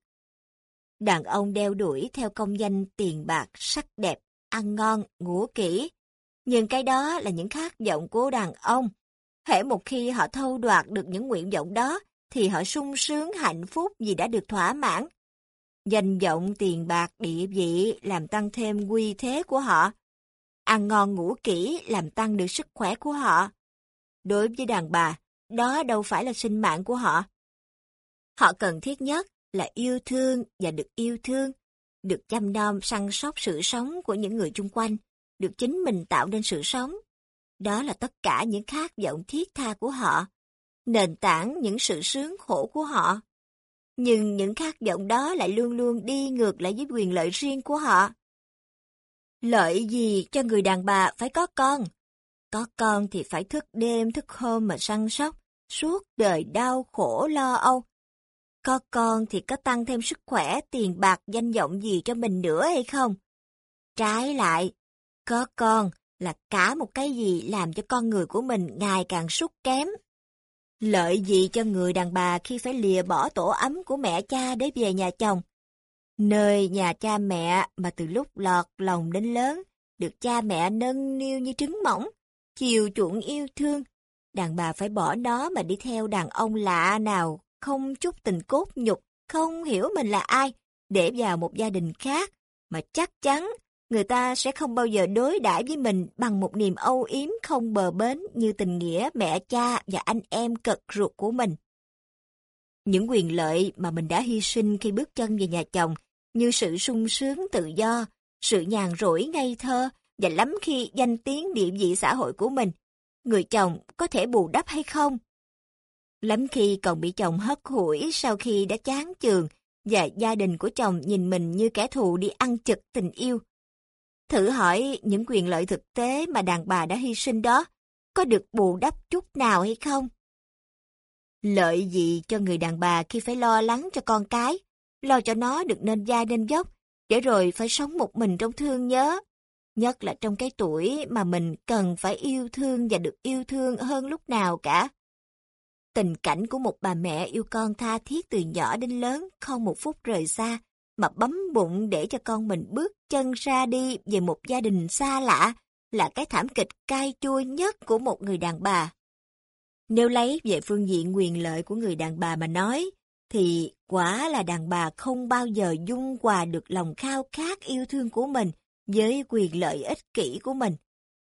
S1: Đàn ông đeo đuổi theo công danh tiền bạc, sắc đẹp, ăn ngon, ngủ kỹ. Nhưng cái đó là những khát vọng của đàn ông. Hễ một khi họ thâu đoạt được những nguyện vọng đó, thì họ sung sướng hạnh phúc vì đã được thỏa mãn. Danh vọng tiền bạc địa vị làm tăng thêm quy thế của họ. Ăn ngon ngủ kỹ làm tăng được sức khỏe của họ. Đối với đàn bà, đó đâu phải là sinh mạng của họ. Họ cần thiết nhất là yêu thương và được yêu thương, được chăm nom săn sóc sự sống của những người chung quanh, được chính mình tạo nên sự sống. Đó là tất cả những khát vọng thiết tha của họ, nền tảng những sự sướng khổ của họ. Nhưng những khát vọng đó lại luôn luôn đi ngược lại với quyền lợi riêng của họ. Lợi gì cho người đàn bà phải có con? Có con thì phải thức đêm thức hôm mà săn sóc, suốt đời đau khổ lo âu. Có con thì có tăng thêm sức khỏe, tiền bạc, danh vọng gì cho mình nữa hay không? Trái lại, có con là cả một cái gì làm cho con người của mình ngày càng sút kém. Lợi gì cho người đàn bà khi phải lìa bỏ tổ ấm của mẹ cha để về nhà chồng? Nơi nhà cha mẹ mà từ lúc lọt lòng đến lớn, được cha mẹ nâng niu như trứng mỏng, chiều chuộng yêu thương, đàn bà phải bỏ nó mà đi theo đàn ông lạ nào, không chút tình cốt nhục, không hiểu mình là ai, để vào một gia đình khác, mà chắc chắn người ta sẽ không bao giờ đối đãi với mình bằng một niềm âu yếm không bờ bến như tình nghĩa mẹ cha và anh em cật ruột của mình. Những quyền lợi mà mình đã hy sinh khi bước chân về nhà chồng, như sự sung sướng tự do, sự nhàn rỗi ngây thơ và lắm khi danh tiếng địa vị xã hội của mình, người chồng có thể bù đắp hay không Lắm khi còn bị chồng hất hủi sau khi đã chán chường và gia đình của chồng nhìn mình như kẻ thù đi ăn chực tình yêu. Thử hỏi những quyền lợi thực tế mà đàn bà đã hy sinh đó có được bù đắp chút nào hay không? Lợi gì cho người đàn bà khi phải lo lắng cho con cái, lo cho nó được nên da nên dốc, để rồi phải sống một mình trong thương nhớ. Nhất là trong cái tuổi mà mình cần phải yêu thương và được yêu thương hơn lúc nào cả. Tình cảnh của một bà mẹ yêu con tha thiết từ nhỏ đến lớn, không một phút rời xa, mà bấm bụng để cho con mình bước chân ra đi về một gia đình xa lạ, là cái thảm kịch cay chua nhất của một người đàn bà. Nếu lấy về phương diện quyền lợi của người đàn bà mà nói, thì quả là đàn bà không bao giờ dung hòa được lòng khao khát yêu thương của mình với quyền lợi ích kỷ của mình.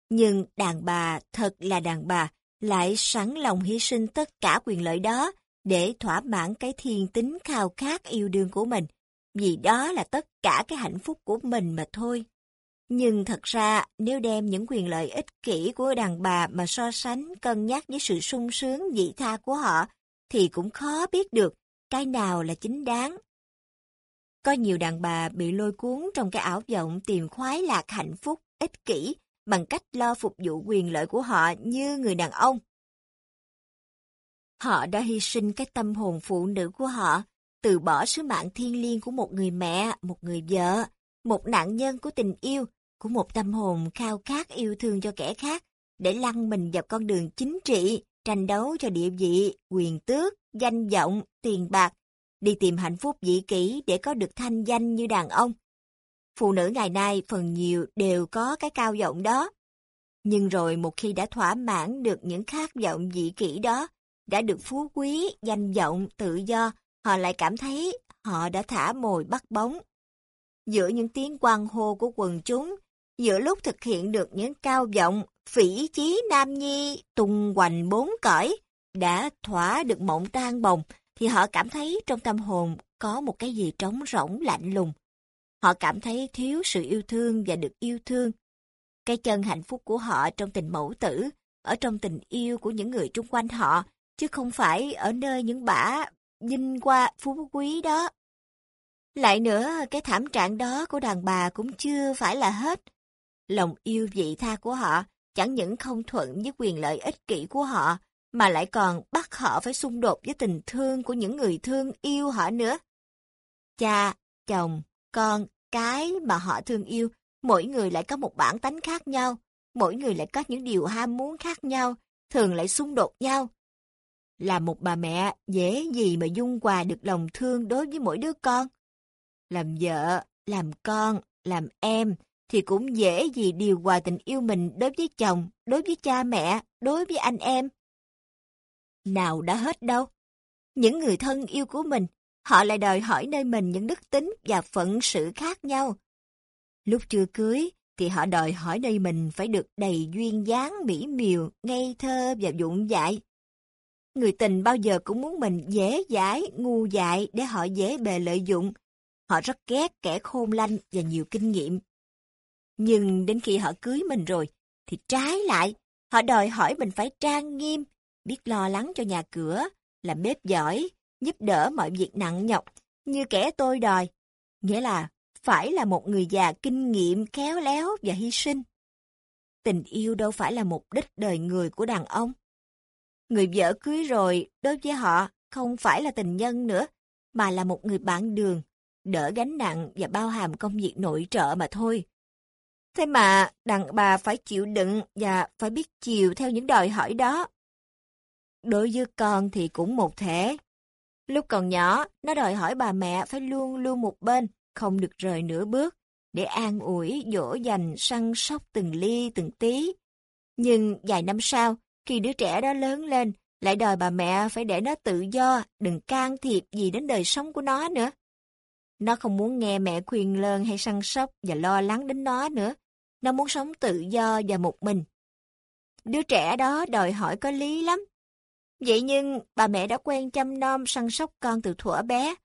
S1: Nhưng đàn bà thật là đàn bà, lại sẵn lòng hy sinh tất cả quyền lợi đó để thỏa mãn cái thiên tính khao khát yêu đương của mình, vì đó là tất cả cái hạnh phúc của mình mà thôi. Nhưng thật ra, nếu đem những quyền lợi ích kỷ của đàn bà mà so sánh cân nhắc với sự sung sướng dị tha của họ, thì cũng khó biết được cái nào là chính đáng. Có nhiều đàn bà bị lôi cuốn trong cái ảo vọng tìm khoái lạc hạnh phúc, ích kỷ, bằng cách lo phục vụ quyền lợi của họ như người đàn ông. Họ đã hy sinh cái tâm hồn phụ nữ của họ, từ bỏ sứ mạng thiêng liêng của một người mẹ, một người vợ, một nạn nhân của tình yêu, của một tâm hồn khao khát yêu thương cho kẻ khác, để lăn mình vào con đường chính trị, tranh đấu cho địa vị, quyền tước, danh vọng, tiền bạc, đi tìm hạnh phúc dĩ kỷ để có được thanh danh như đàn ông. Phụ nữ ngày nay phần nhiều đều có cái cao vọng đó. Nhưng rồi một khi đã thỏa mãn được những khát vọng dị kỷ đó, đã được phú quý, danh vọng, tự do, họ lại cảm thấy họ đã thả mồi bắt bóng. Giữa những tiếng quan hô của quần chúng, giữa lúc thực hiện được những cao vọng, phỉ chí nam nhi, tung hoành bốn cõi, đã thỏa được mộng tan bồng, thì họ cảm thấy trong tâm hồn có một cái gì trống rỗng lạnh lùng. Họ cảm thấy thiếu sự yêu thương và được yêu thương. Cái chân hạnh phúc của họ trong tình mẫu tử, ở trong tình yêu của những người chung quanh họ, chứ không phải ở nơi những bả dinh qua phú quý đó. Lại nữa, cái thảm trạng đó của đàn bà cũng chưa phải là hết. Lòng yêu vị tha của họ chẳng những không thuận với quyền lợi ích kỷ của họ, mà lại còn bắt họ phải xung đột với tình thương của những người thương yêu họ nữa. Cha, chồng, con, cái mà họ thương yêu, mỗi người lại có một bản tánh khác nhau, mỗi người lại có những điều ham muốn khác nhau, thường lại xung đột nhau. Là một bà mẹ, dễ gì mà dung hòa được lòng thương đối với mỗi đứa con. Làm vợ, làm con, làm em, thì cũng dễ gì điều hòa tình yêu mình đối với chồng, đối với cha mẹ, đối với anh em. Nào đã hết đâu. Những người thân yêu của mình, họ lại đòi hỏi nơi mình những đức tính và phận sự khác nhau. Lúc chưa cưới, thì họ đòi hỏi nơi mình phải được đầy duyên dáng mỹ miều, ngây thơ và dụng dại. Người tình bao giờ cũng muốn mình dễ dãi, ngu dại để họ dễ bề lợi dụng. Họ rất ghét kẻ khôn lanh và nhiều kinh nghiệm. Nhưng đến khi họ cưới mình rồi, thì trái lại, họ đòi hỏi mình phải trang nghiêm, biết lo lắng cho nhà cửa, làm bếp giỏi, giúp đỡ mọi việc nặng nhọc, như kẻ tôi đòi. Nghĩa là phải là một người già kinh nghiệm, khéo léo và hy sinh. Tình yêu đâu phải là mục đích đời người của đàn ông. Người vợ cưới rồi, đối với họ, không phải là tình nhân nữa, mà là một người bạn đường, đỡ gánh nặng và bao hàm công việc nội trợ mà thôi. Thế mà đàn bà phải chịu đựng và phải biết chiều theo những đòi hỏi đó. Đối với con thì cũng một thể. Lúc còn nhỏ, nó đòi hỏi bà mẹ phải luôn luôn một bên, không được rời nửa bước, để an ủi, dỗ dành, săn sóc từng ly từng tí. Nhưng vài năm sau, khi đứa trẻ đó lớn lên, lại đòi bà mẹ phải để nó tự do, đừng can thiệp gì đến đời sống của nó nữa. Nó không muốn nghe mẹ khuyên lơn hay săn sóc và lo lắng đến nó nữa. Nó muốn sống tự do và một mình. Đứa trẻ đó đòi hỏi có lý lắm. Vậy nhưng bà mẹ đã quen chăm nom săn sóc con từ thuở bé.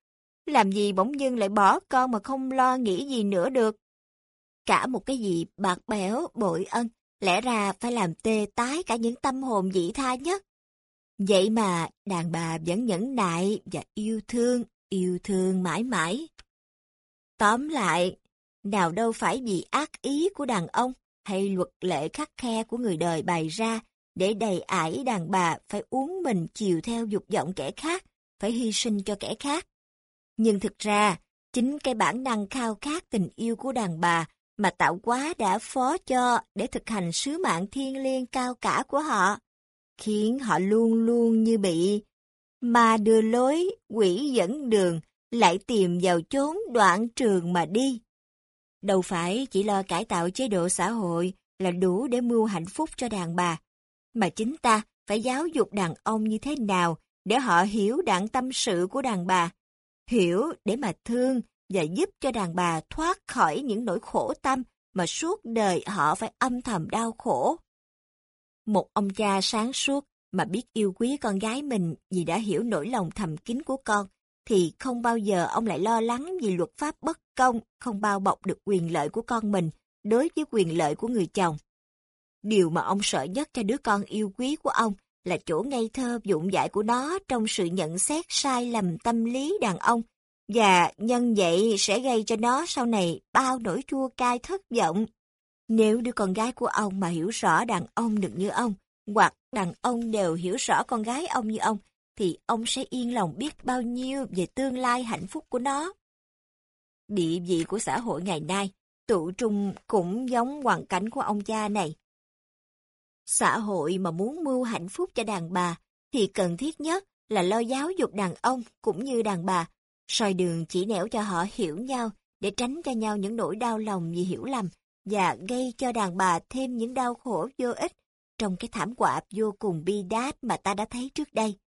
S1: Làm gì bỗng dưng lại bỏ con mà không lo nghĩ gì nữa được. Cả một cái gì bạc bẽo, bội ân, lẽ ra phải làm tê tái cả những tâm hồn dị tha nhất. Vậy mà đàn bà vẫn nhẫn nại và yêu thương, yêu thương mãi mãi. Tóm lại, nào đâu phải vì ác ý của đàn ông hay luật lệ khắc khe của người đời bày ra để đầy ải đàn bà phải uống mình chiều theo dục vọng kẻ khác, phải hy sinh cho kẻ khác. Nhưng thực ra, chính cái bản năng khao khát tình yêu của đàn bà mà tạo hóa đã phó cho để thực hành sứ mạng thiên liêng cao cả của họ, khiến họ luôn luôn như bị mà đưa lối, quỷ dẫn đường, lại tìm vào chốn đoạn trường mà đi. Đâu phải chỉ lo cải tạo chế độ xã hội là đủ để mưu hạnh phúc cho đàn bà, mà chính ta phải giáo dục đàn ông như thế nào để họ hiểu đặng tâm sự của đàn bà, hiểu để mà thương và giúp cho đàn bà thoát khỏi những nỗi khổ tâm mà suốt đời họ phải âm thầm đau khổ. Một ông cha sáng suốt mà biết yêu quý con gái mình vì đã hiểu nỗi lòng thầm kín của con, thì không bao giờ ông lại lo lắng vì luật pháp bất công không bao bọc được quyền lợi của con mình đối với quyền lợi của người chồng. Điều mà ông sợ nhất cho đứa con yêu quý của ông là chỗ ngây thơ dụng dại của nó trong sự nhận xét sai lầm tâm lý đàn ông và nhân vậy sẽ gây cho nó sau này bao nỗi chua cay thất vọng. Nếu đứa con gái của ông mà hiểu rõ đàn ông được như ông, hoặc đàn ông đều hiểu rõ con gái ông như ông, thì ông sẽ yên lòng biết bao nhiêu về tương lai hạnh phúc của nó. Địa vị của xã hội ngày nay, tụ trung cũng giống hoàn cảnh của ông cha này. Xã hội mà muốn mưu hạnh phúc cho đàn bà thì cần thiết nhất là lo giáo dục đàn ông cũng như đàn bà, soi đường chỉ nẻo cho họ hiểu nhau để tránh cho nhau những nỗi đau lòng vì hiểu lầm và gây cho đàn bà thêm những đau khổ vô ích trong cái thảm họa vô cùng bi đát mà ta đã thấy trước đây.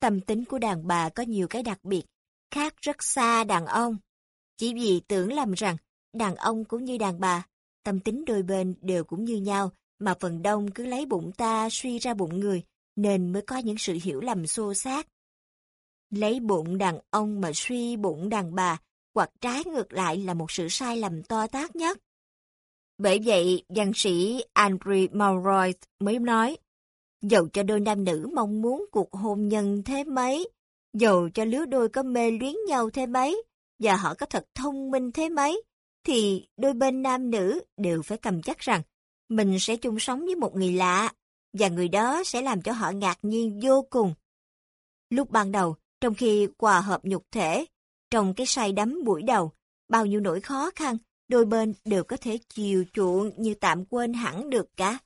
S1: Tâm tính của đàn bà có nhiều cái đặc biệt, khác rất xa đàn ông. Chỉ vì tưởng lầm rằng đàn ông cũng như đàn bà, tâm tính đôi bên đều cũng như nhau, mà phần đông cứ lấy bụng ta suy ra bụng người, nên mới có những sự hiểu lầm xô xát. Lấy bụng đàn ông mà suy bụng đàn bà, hoặc trái ngược lại là một sự sai lầm to tát nhất. Bởi vậy, văn sĩ Andre Malroy mới nói, dầu cho đôi nam nữ mong muốn cuộc hôn nhân thế mấy, dầu cho lứa đôi có mê luyến nhau thế mấy, và họ có thật thông minh thế mấy, thì đôi bên nam nữ đều phải cầm chắc rằng mình sẽ chung sống với một người lạ, và người đó sẽ làm cho họ ngạc nhiên vô cùng. Lúc ban đầu, trong khi hòa hợp nhục thể, trong cái say đắm buổi đầu, bao nhiêu nỗi khó khăn, đôi bên đều có thể chiều chuộng như tạm quên hẳn được cả.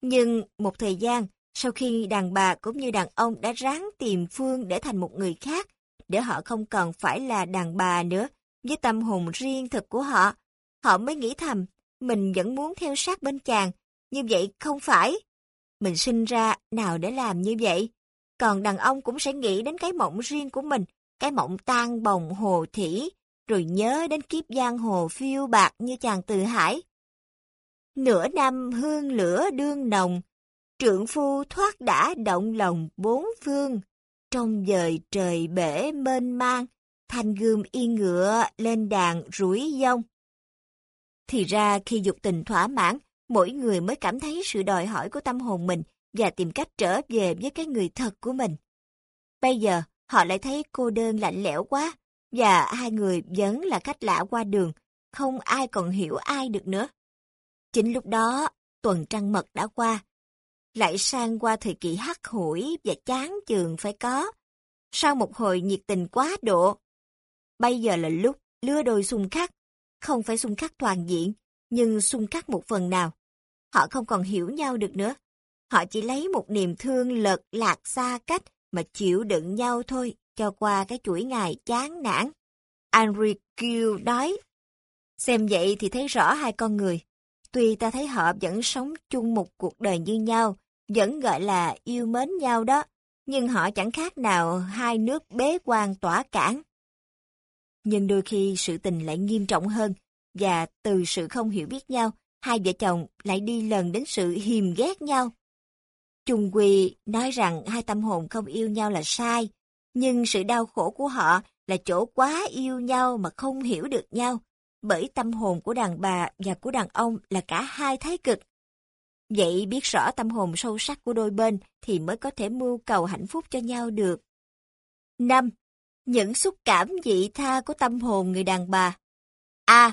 S1: Nhưng một thời gian, sau khi đàn bà cũng như đàn ông đã ráng tìm phương để thành một người khác, để họ không cần phải là đàn bà nữa, với tâm hồn riêng thực của họ, họ mới nghĩ thầm, mình vẫn muốn theo sát bên chàng, như vậy không phải. Mình sinh ra nào để làm như vậy? Còn đàn ông cũng sẽ nghĩ đến cái mộng riêng của mình, cái mộng tan bồng hồ thỉ, rồi nhớ đến kiếp giang hồ phiêu bạc như chàng từ hải. Nửa năm hương lửa đương nồng, trượng phu thoát đã động lòng bốn phương, trong dời trời bể mênh mang, thanh gươm y ngựa lên đàn rủi dông. Thì ra khi dục tình thỏa mãn, mỗi người mới cảm thấy sự đòi hỏi của tâm hồn mình và tìm cách trở về với cái người thật của mình. Bây giờ, họ lại thấy cô đơn lạnh lẽo quá, và hai người vẫn là khách lạ qua đường, không ai còn hiểu ai được nữa. Chính lúc đó, tuần trăng mật đã qua, lại sang qua thời kỳ hắc hủi và chán chường phải có. Sau một hồi nhiệt tình quá độ, bây giờ là lúc lứa đôi xung khắc, không phải xung khắc toàn diện, nhưng xung khắc một phần nào. Họ không còn hiểu nhau được nữa. Họ chỉ lấy một niềm thương lật lạc xa cách mà chịu đựng nhau thôi cho qua cái chuỗi ngày chán nản. Henry Gill nói, xem vậy thì thấy rõ hai con người. Tuy ta thấy họ vẫn sống chung một cuộc đời như nhau, vẫn gọi là yêu mến nhau đó, nhưng họ chẳng khác nào hai nước bế quan tỏa cản. Nhưng đôi khi sự tình lại nghiêm trọng hơn, và từ sự không hiểu biết nhau, hai vợ chồng lại đi lần đến sự hiềm ghét nhau. Trung Quỳ nói rằng hai tâm hồn không yêu nhau là sai, nhưng sự đau khổ của họ là chỗ quá yêu nhau mà không hiểu được nhau, bởi tâm hồn của đàn bà và của đàn ông là cả hai thái cực. Vậy biết rõ tâm hồn sâu sắc của đôi bên thì mới có thể mưu cầu hạnh phúc cho nhau được. 5. Những xúc cảm dị tha của tâm hồn người đàn bà. A.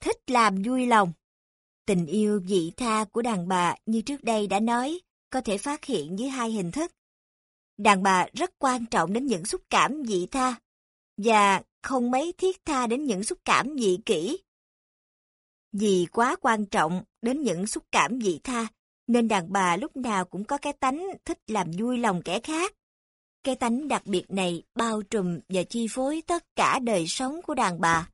S1: Thích làm vui lòng. Tình yêu dị tha của đàn bà như trước đây đã nói, có thể phát hiện dưới hai hình thức. Đàn bà rất quan trọng đến những xúc cảm dị tha, và không mấy thiết tha đến những xúc cảm dị kỹ Vì quá quan trọng đến những xúc cảm dị tha, nên đàn bà lúc nào cũng có cái tánh thích làm vui lòng kẻ khác. Cái tánh đặc biệt này bao trùm và chi phối tất cả đời sống của đàn bà.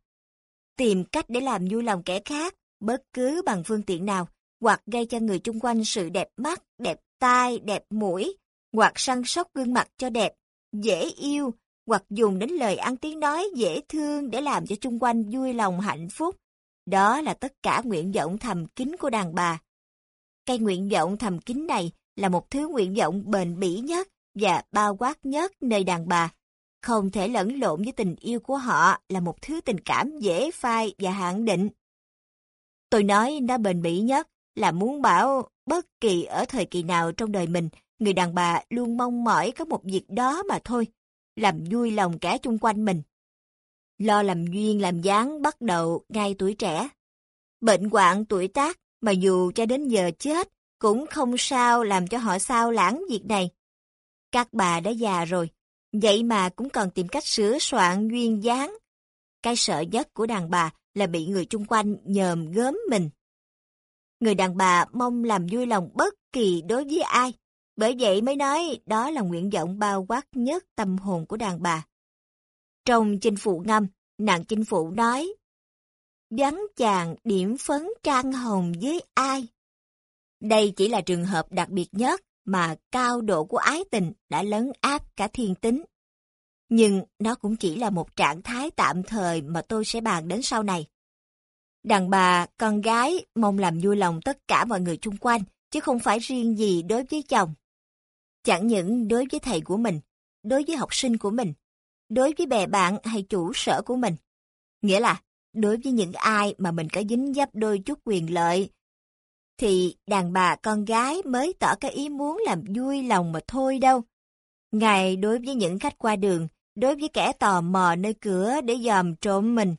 S1: Tìm cách để làm vui lòng kẻ khác, bất cứ bằng phương tiện nào, hoặc gây cho người chung quanh sự đẹp mắt, đẹp tai, đẹp mũi, hoặc săn sóc gương mặt cho đẹp, dễ yêu, hoặc dùng đến lời ăn tiếng nói dễ thương để làm cho chung quanh vui lòng hạnh phúc. Đó là tất cả nguyện vọng thầm kín của đàn bà. Cái nguyện vọng thầm kín này là một thứ nguyện vọng bền bỉ nhất và bao quát nhất nơi đàn bà. Không thể lẫn lộn với tình yêu của họ là một thứ tình cảm dễ phai và hạn định. Tôi nói nó bền bỉ nhất là muốn bảo bất kỳ ở thời kỳ nào trong đời mình, người đàn bà luôn mong mỏi có một việc đó mà thôi, làm vui lòng kẻ chung quanh mình. Lo làm duyên làm dáng bắt đầu ngay tuổi trẻ. Bệnh hoạn tuổi tác mà dù cho đến giờ chết cũng không sao làm cho họ sao lãng việc này. Các bà đã già rồi, vậy mà cũng còn tìm cách sửa soạn duyên dáng. Cái sợ nhất của đàn bà là bị người chung quanh nhờm gớm mình. Người đàn bà mong làm vui lòng bất kỳ đối với ai, bởi vậy mới nói đó là nguyện vọng bao quát nhất tâm hồn của đàn bà. Trong chinh phụ ngâm, nàng chinh phụ nói, Vắng chàng điểm phấn trang hồng với ai? Đây chỉ là trường hợp đặc biệt nhất mà cao độ của ái tình đã lấn áp cả thiên tính. Nhưng nó cũng chỉ là một trạng thái tạm thời mà tôi sẽ bàn đến sau này. Đàn bà, con gái mong làm vui lòng tất cả mọi người chung quanh, chứ không phải riêng gì đối với chồng. Chẳng những đối với thầy của mình, đối với học sinh của mình, đối với bè bạn hay chủ sở của mình. Nghĩa là, đối với những ai mà mình có dính dấp đôi chút quyền lợi, thì đàn bà con gái mới tỏ cái ý muốn làm vui lòng mà thôi đâu. Ngài đối với những khách qua đường, đối với kẻ tò mò nơi cửa để dòm trộm mình,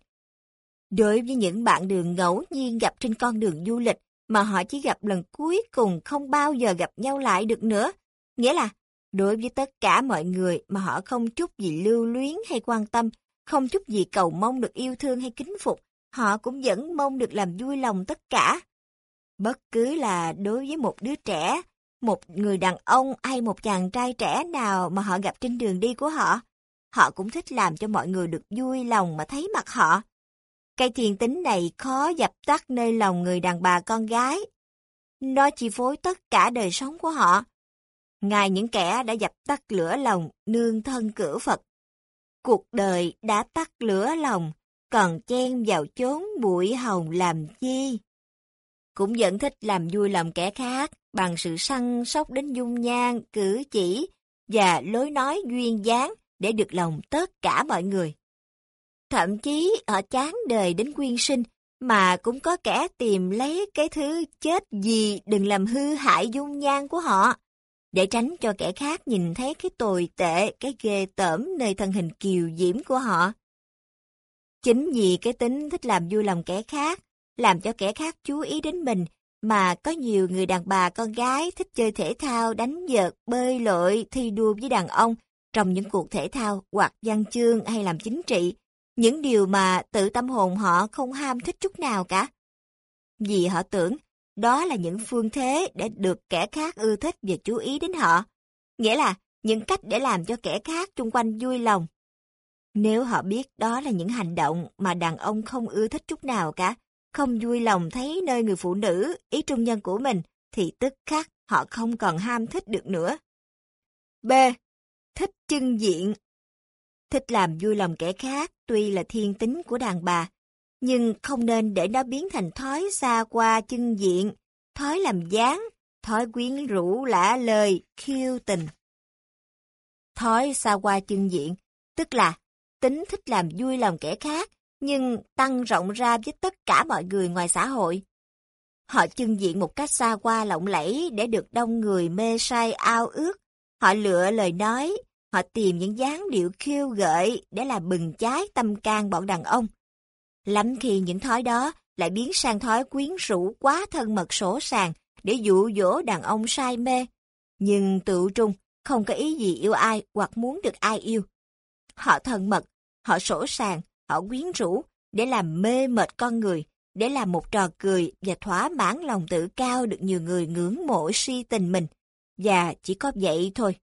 S1: đối với những bạn đường ngẫu nhiên gặp trên con đường du lịch mà họ chỉ gặp lần cuối cùng không bao giờ gặp nhau lại được nữa, nghĩa là đối với tất cả mọi người mà họ không chút gì lưu luyến hay quan tâm, không chút gì cầu mong được yêu thương hay kính phục, họ cũng vẫn mong được làm vui lòng tất cả. Bất cứ là đối với một đứa trẻ, một người đàn ông hay một chàng trai trẻ nào mà họ gặp trên đường đi của họ, họ cũng thích làm cho mọi người được vui lòng mà thấy mặt họ. Cây thiền tính này khó dập tắt nơi lòng người đàn bà con gái. Nó chi phối tất cả đời sống của họ. Ngài những kẻ đã dập tắt lửa lòng nương thân cửa Phật. Cuộc đời đã tắt lửa lòng, còn chen vào chốn bụi hồng làm chi? Cũng vẫn thích làm vui lòng kẻ khác bằng sự săn sóc đến dung nhan, cử chỉ và lối nói duyên dáng để được lòng tất cả mọi người. Thậm chí họ chán đời đến quyên sinh mà cũng có kẻ tìm lấy cái thứ chết gì đừng làm hư hại dung nhan của họ để tránh cho kẻ khác nhìn thấy cái tồi tệ, cái ghê tởm nơi thân hình kiều diễm của họ. Chính vì cái tính thích làm vui lòng kẻ khác, làm cho kẻ khác chú ý đến mình, mà có nhiều người đàn bà con gái thích chơi thể thao, đánh vợt, bơi lội, thi đua với đàn ông trong những cuộc thể thao hoặc văn chương hay làm chính trị, những điều mà tự tâm hồn họ không ham thích chút nào cả. Vì họ tưởng đó là những phương thế để được kẻ khác ưa thích và chú ý đến họ. Nghĩa là những cách để làm cho kẻ khác chung quanh vui lòng. Nếu họ biết đó là những hành động mà đàn ông không ưa thích chút nào cả, không vui lòng thấy nơi người phụ nữ, ý trung nhân của mình, thì tức khắc họ không còn ham thích được nữa. B. Thích chân diện Thích làm vui lòng kẻ khác tuy là thiên tính của đàn bà, nhưng không nên để nó biến thành thói xa qua chân diện, thói làm dáng, thói quyến rũ lã lời, khiêu tình. Thói xa qua chân diện, tức là tính thích làm vui lòng kẻ khác, nhưng tăng rộng ra với tất cả mọi người ngoài xã hội. Họ trưng diện một cách xa qua lộng lẫy để được đông người mê say ao ước. Họ lựa lời nói, họ tìm những dáng điệu khiêu gợi để làm bừng cháy tâm can bọn đàn ông. Lắm khi những thói đó lại biến sang thói quyến rũ quá thân mật sổ sàng để dụ dỗ đàn ông say mê. Nhưng tự trung, không có ý gì yêu ai hoặc muốn được ai yêu. Họ thân mật, họ sổ sàng, họ quyến rũ để làm mê mệt con người, để làm một trò cười và thỏa mãn lòng tự cao được nhiều người ngưỡng mộ si tình mình. Và chỉ có vậy thôi.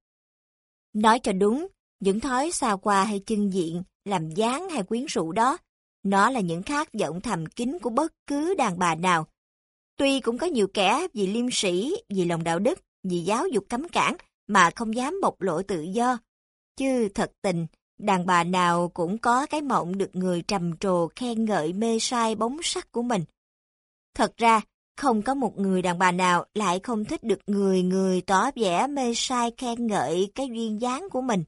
S1: Nói cho đúng, những thói xa qua hay chân diện, làm dáng hay quyến rũ đó, nó là những khát vọng thầm kín của bất cứ đàn bà nào. Tuy cũng có nhiều kẻ vì liêm sĩ, vì lòng đạo đức, vì giáo dục cấm cản mà không dám bộc lộ tự do. Chứ thật tình, đàn bà nào cũng có cái mộng được người trầm trồ khen ngợi mê sai bóng sắc của mình. Thật ra, không có một người đàn bà nào lại không thích được người người tỏ vẻ mê sai khen ngợi cái duyên dáng của mình.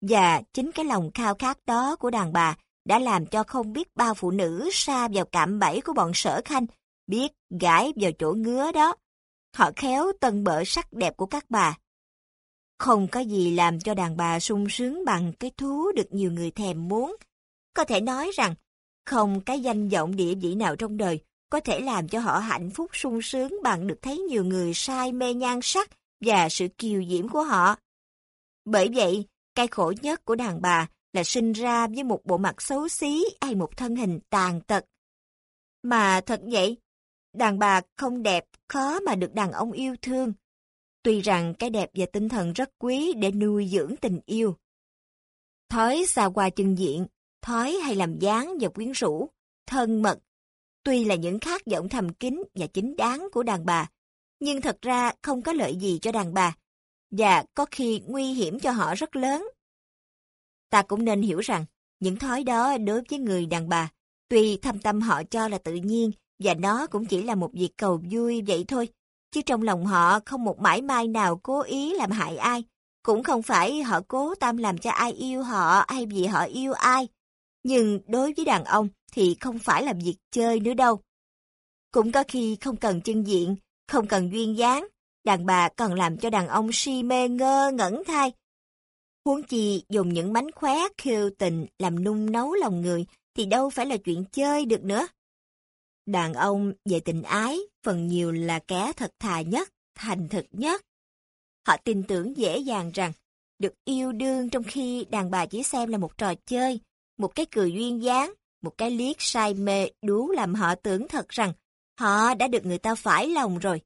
S1: Và chính cái lòng khao khát đó của đàn bà đã làm cho không biết bao phụ nữ xa vào cạm bẫy của bọn sở khanh, biết gãi vào chỗ ngứa đó. Họ khéo tân bở sắc đẹp của các bà. Không có gì làm cho đàn bà sung sướng bằng cái thú được nhiều người thèm muốn. Có thể nói rằng, không cái danh vọng địa vị nào trong đời có thể làm cho họ hạnh phúc sung sướng bằng được thấy nhiều người sai mê nhan sắc và sự kiều diễm của họ. Bởi vậy, cái khổ nhất của đàn bà là sinh ra với một bộ mặt xấu xí hay một thân hình tàn tật. Mà thật vậy, đàn bà không đẹp khó mà được đàn ông yêu thương. Tuy rằng cái đẹp và tinh thần rất quý để nuôi dưỡng tình yêu. Thói xa qua chân diện, thói hay làm dáng và quyến rũ, thân mật, tuy là những khát vọng thầm kín và chính đáng của đàn bà, nhưng thật ra không có lợi gì cho đàn bà, và có khi nguy hiểm cho họ rất lớn. Ta cũng nên hiểu rằng, những thói đó đối với người đàn bà, tuy thâm tâm họ cho là tự nhiên, và nó cũng chỉ là một việc cầu vui vậy thôi, chứ trong lòng họ không một mãi mai nào cố ý làm hại ai, cũng không phải họ cố tâm làm cho ai yêu họ hay vì họ yêu ai. Nhưng đối với đàn ông thì không phải là việc chơi nữa đâu. Cũng có khi không cần chân diện, không cần duyên dáng, đàn bà còn làm cho đàn ông si mê ngơ ngẩn thai. Huống chi dùng những mánh khóe khiêu tình làm nung nấu lòng người thì đâu phải là chuyện chơi được nữa. Đàn ông về tình ái phần nhiều là kẻ thật thà nhất, thành thực nhất. Họ tin tưởng dễ dàng rằng được yêu đương trong khi đàn bà chỉ xem là một trò chơi, một cái cười duyên dáng, một cái liếc say mê đú làm họ tưởng thật rằng họ đã được người ta phải lòng rồi.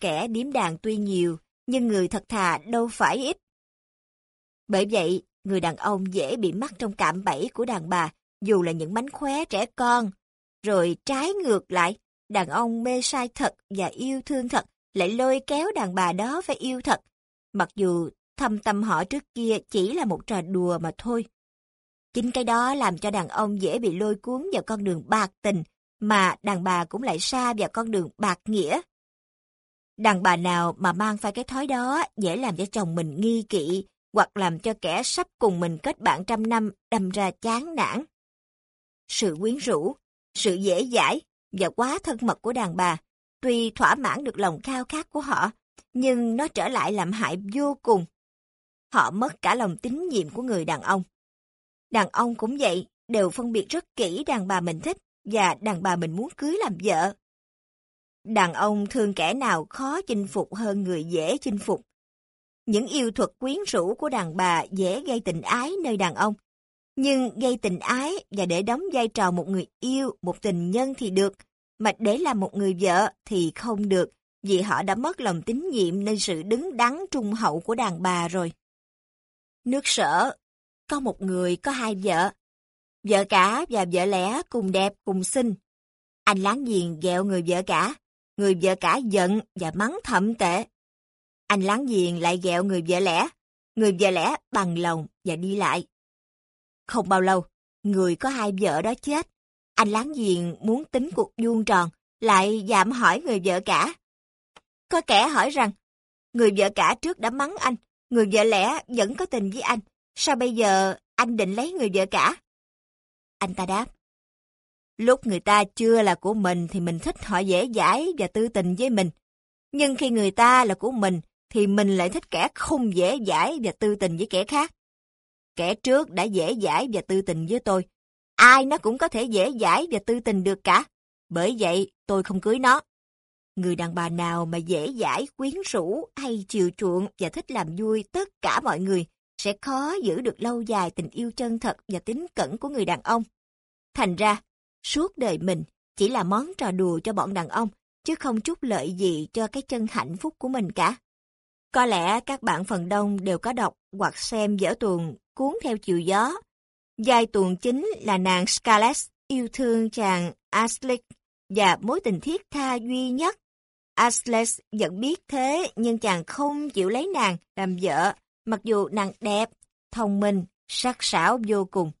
S1: Kẻ điếm đàn tuy nhiều, nhưng người thật thà đâu phải ít. Bởi vậy, người đàn ông dễ bị mắc trong cạm bẫy của đàn bà, dù là những mánh khóe trẻ con. Rồi trái ngược lại, đàn ông mê sai thật và yêu thương thật lại lôi kéo đàn bà đó phải yêu thật, mặc dù thâm tâm họ trước kia chỉ là một trò đùa mà thôi. Chính cái đó làm cho đàn ông dễ bị lôi cuốn vào con đường bạc tình, mà đàn bà cũng lại xa vào con đường bạc nghĩa. Đàn bà nào mà mang phải cái thói đó dễ làm cho chồng mình nghi kỵ, hoặc làm cho kẻ sắp cùng mình kết bạn trăm năm đâm ra chán nản. Sự quyến rũ, sự dễ dãi và quá thân mật của đàn bà, tuy thỏa mãn được lòng khao khát của họ, nhưng nó trở lại làm hại vô cùng. Họ mất cả lòng tín nhiệm của người đàn ông. Đàn ông cũng vậy, đều phân biệt rất kỹ đàn bà mình thích và đàn bà mình muốn cưới làm vợ. Đàn ông thương kẻ nào khó chinh phục hơn người dễ chinh phục. Những yêu thuật quyến rũ của đàn bà dễ gây tình ái nơi đàn ông. Nhưng gây tình ái và để đóng vai trò một người yêu, một tình nhân thì được, mà để làm một người vợ thì không được, vì họ đã mất lòng tín nhiệm nên sự đứng đắn trung hậu của đàn bà rồi. Nước sở, có một người có hai vợ. Vợ cả và vợ lẽ cùng đẹp cùng xinh. Anh láng giềng ghẹo người vợ cả, người vợ cả giận và mắng thậm tệ. Anh láng giềng lại ghẹo người vợ lẽ, người vợ lẽ bằng lòng và đi lại. Không bao lâu, người có hai vợ đó chết. Anh láng giềng muốn tính cuộc vuông tròn, lại giảm hỏi người vợ cả. Có kẻ hỏi rằng, người vợ cả trước đã mắng anh, người vợ lẽ vẫn có tình với anh, sao bây giờ anh định lấy người vợ cả? Anh ta đáp, Lúc người ta chưa là của mình thì mình thích họ dễ dãi và tư tình với mình. Nhưng khi người ta là của mình thì mình lại thích kẻ không dễ dãi và tư tình với kẻ khác. Kẻ trước đã dễ dãi và tư tình với tôi. Ai nó cũng có thể dễ dãi và tư tình được cả. Bởi vậy tôi không cưới nó. Người đàn bà nào mà dễ dãi, quyến rũ hay chiều chuộng và thích làm vui tất cả mọi người sẽ khó giữ được lâu dài tình yêu chân thật và tính cẩn của người đàn ông. Thành ra, suốt đời mình chỉ là món trò đùa cho bọn đàn ông, chứ không chút lợi gì cho cái chân hạnh phúc của mình cả. Có lẽ các bạn phần đông đều có đọc hoặc xem dở tuồng cuốn theo chiều gió. Giai tuồng chính là nàng Scarlett yêu thương chàng Aslick và mối tình thiết tha duy nhất. Ashley vẫn biết thế nhưng chàng không chịu lấy nàng làm vợ, mặc dù nàng đẹp, thông minh, sắc sảo vô cùng.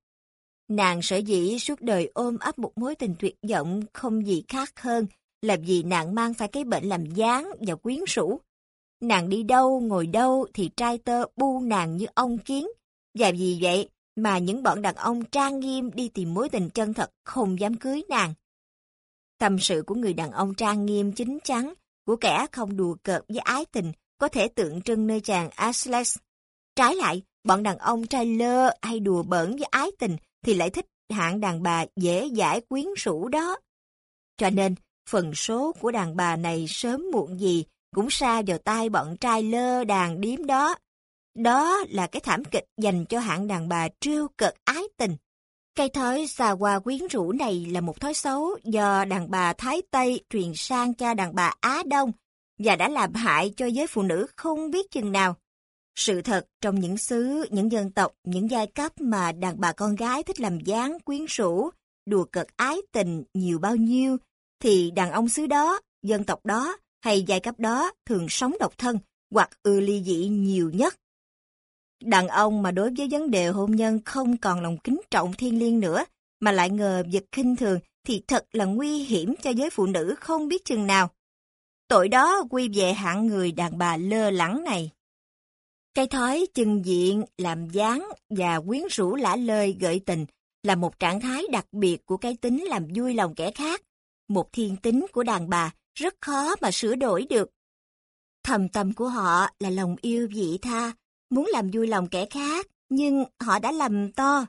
S1: Nàng sở dĩ suốt đời ôm ấp một mối tình tuyệt vọng không gì khác hơn là vì nàng mang phải cái bệnh làm dáng và quyến rũ. Nàng đi đâu, ngồi đâu thì trai tơ bu nàng như ong kiến. Và vì vậy mà những bọn đàn ông trang nghiêm đi tìm mối tình chân thật không dám cưới nàng. Tâm sự của người đàn ông trang nghiêm chính chắn, của kẻ không đùa cợt với ái tình, có thể tượng trưng nơi chàng Ashley. Trái lại, bọn đàn ông trai lơ hay đùa bỡn với ái tình thì lại thích hạng đàn bà dễ dãi quyến rũ đó. Cho nên, phần số của đàn bà này sớm muộn gì cũng xa vào tay bọn trai lơ đàn điếm đó. Đó là cái thảm kịch dành cho hạng đàn bà trêu cợt ái tình. Cây thói xà hoa quyến rũ này là một thói xấu do đàn bà Thái Tây truyền sang cho đàn bà Á Đông và đã làm hại cho giới phụ nữ không biết chừng nào. Sự thật, trong những xứ, những dân tộc, những giai cấp mà đàn bà con gái thích làm dáng, quyến rũ, đùa cợt ái tình nhiều bao nhiêu, thì đàn ông xứ đó, dân tộc đó hay giai cấp đó thường sống độc thân hoặc ư ly dị nhiều nhất. Đàn ông mà đối với vấn đề hôn nhân không còn lòng kính trọng thiên liêng nữa, mà lại ngờ vực khinh thường thì thật là nguy hiểm cho giới phụ nữ không biết chừng nào. Tội đó quy về hạng người đàn bà lơ lắng này. Cái thói chừng diện, làm dáng và quyến rũ lả lơi gợi tình là một trạng thái đặc biệt của cái tính làm vui lòng kẻ khác, một thiên tính của đàn bà rất khó mà sửa đổi được. Thầm tâm của họ là lòng yêu vị tha, muốn làm vui lòng kẻ khác, nhưng họ đã lầm to.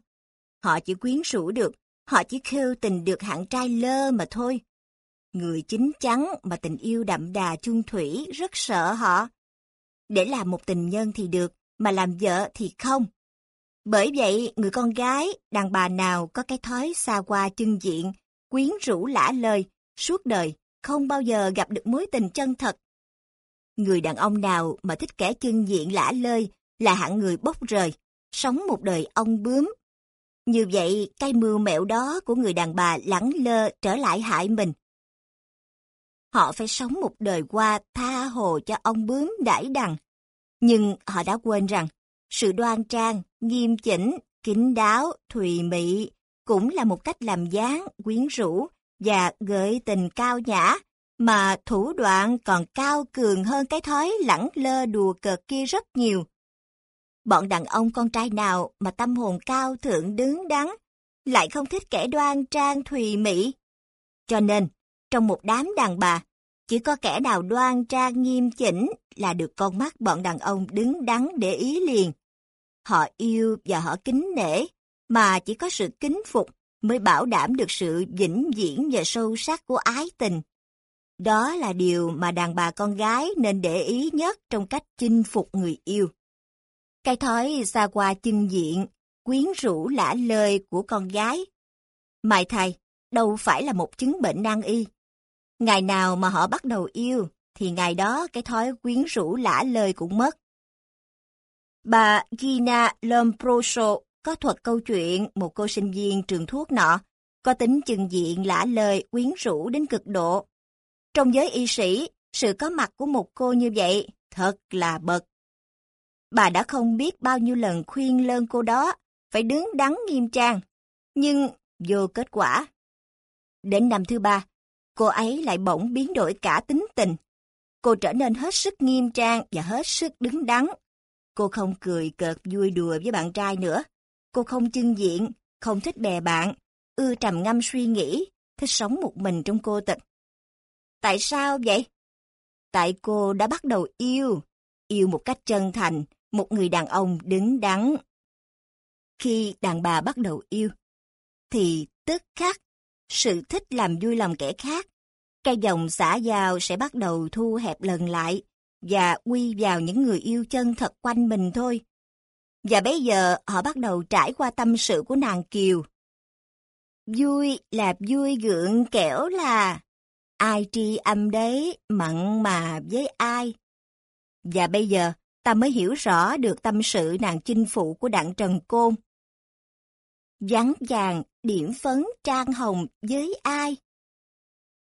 S1: Họ chỉ quyến rũ được, họ chỉ khêu tình được hạng trai lơ mà thôi. Người chính chắn mà tình yêu đậm đà chung thủy rất sợ họ. Để làm một tình nhân thì được, mà làm vợ thì không. Bởi vậy, người con gái, đàn bà nào có cái thói xa qua chân diện, quyến rũ lả lời, suốt đời không bao giờ gặp được mối tình chân thật. Người đàn ông nào mà thích kẻ chân diện lả lơi là hạng người bốc rời, sống một đời ông bướm. Như vậy, cây mưu mẹo đó của người đàn bà lẳng lơ trở lại hại mình. Họ phải sống một đời qua tha hồ cho ông bướm đãi đằng. Nhưng họ đã quên rằng, sự đoan trang, nghiêm chỉnh, kín đáo, thùy mị cũng là một cách làm dáng, quyến rũ và gợi tình cao nhã, mà thủ đoạn còn cao cường hơn cái thói lẳng lơ đùa cợt kia rất nhiều. Bọn đàn ông con trai nào mà tâm hồn cao thượng đứng đắn, lại không thích kẻ đoan trang thùy mỹ. Cho nên, trong một đám đàn bà, chỉ có kẻ nào đoan trang nghiêm chỉnh là được con mắt bọn đàn ông đứng đắn để ý liền. Họ yêu và họ kính nể, mà chỉ có sự kính phục mới bảo đảm được sự vĩnh viễn và sâu sắc của ái tình. Đó là điều mà đàn bà con gái nên để ý nhất trong cách chinh phục người yêu. Cái thói xa qua chân diện, quyến rũ lả lời của con gái. Mai thầy, đâu phải là một chứng bệnh nan y. Ngày nào mà họ bắt đầu yêu, thì ngày đó cái thói quyến rũ lả lời cũng mất. Bà Gina Lombroso có thuật câu chuyện một cô sinh viên trường thuốc nọ, có tính chừng diện lả lời quyến rũ đến cực độ. Trong giới y sĩ, sự có mặt của một cô như vậy thật là bậc. Bà đã không biết bao nhiêu lần khuyên lơn cô đó phải đứng đắn nghiêm trang, nhưng vô kết quả. Đến năm thứ ba, cô ấy lại bỗng biến đổi cả tính tình. Cô trở nên hết sức nghiêm trang và hết sức đứng đắn. Cô không cười cợt vui đùa với bạn trai nữa. Cô không chân diện, không thích bè bạn, ưa trầm ngâm suy nghĩ, thích sống một mình trong cô tịch. Tại sao vậy? Tại cô đã bắt đầu yêu, yêu một cách chân thành, một người đàn ông đứng đắn. Khi đàn bà bắt đầu yêu, thì tức khắc, sự thích làm vui lòng kẻ khác, cây dòng xã giao sẽ bắt đầu thu hẹp lần lại và quy vào những người yêu chân thật quanh mình thôi. Và bây giờ họ bắt đầu trải qua tâm sự của nàng Kiều. Vui là vui gượng kẻo là ai tri âm đấy mặn mà với ai. Và bây giờ ta mới hiểu rõ được tâm sự nàng chinh phụ của đặng Trần Côn. Vắng vàng, điểm phấn trang hồng với ai?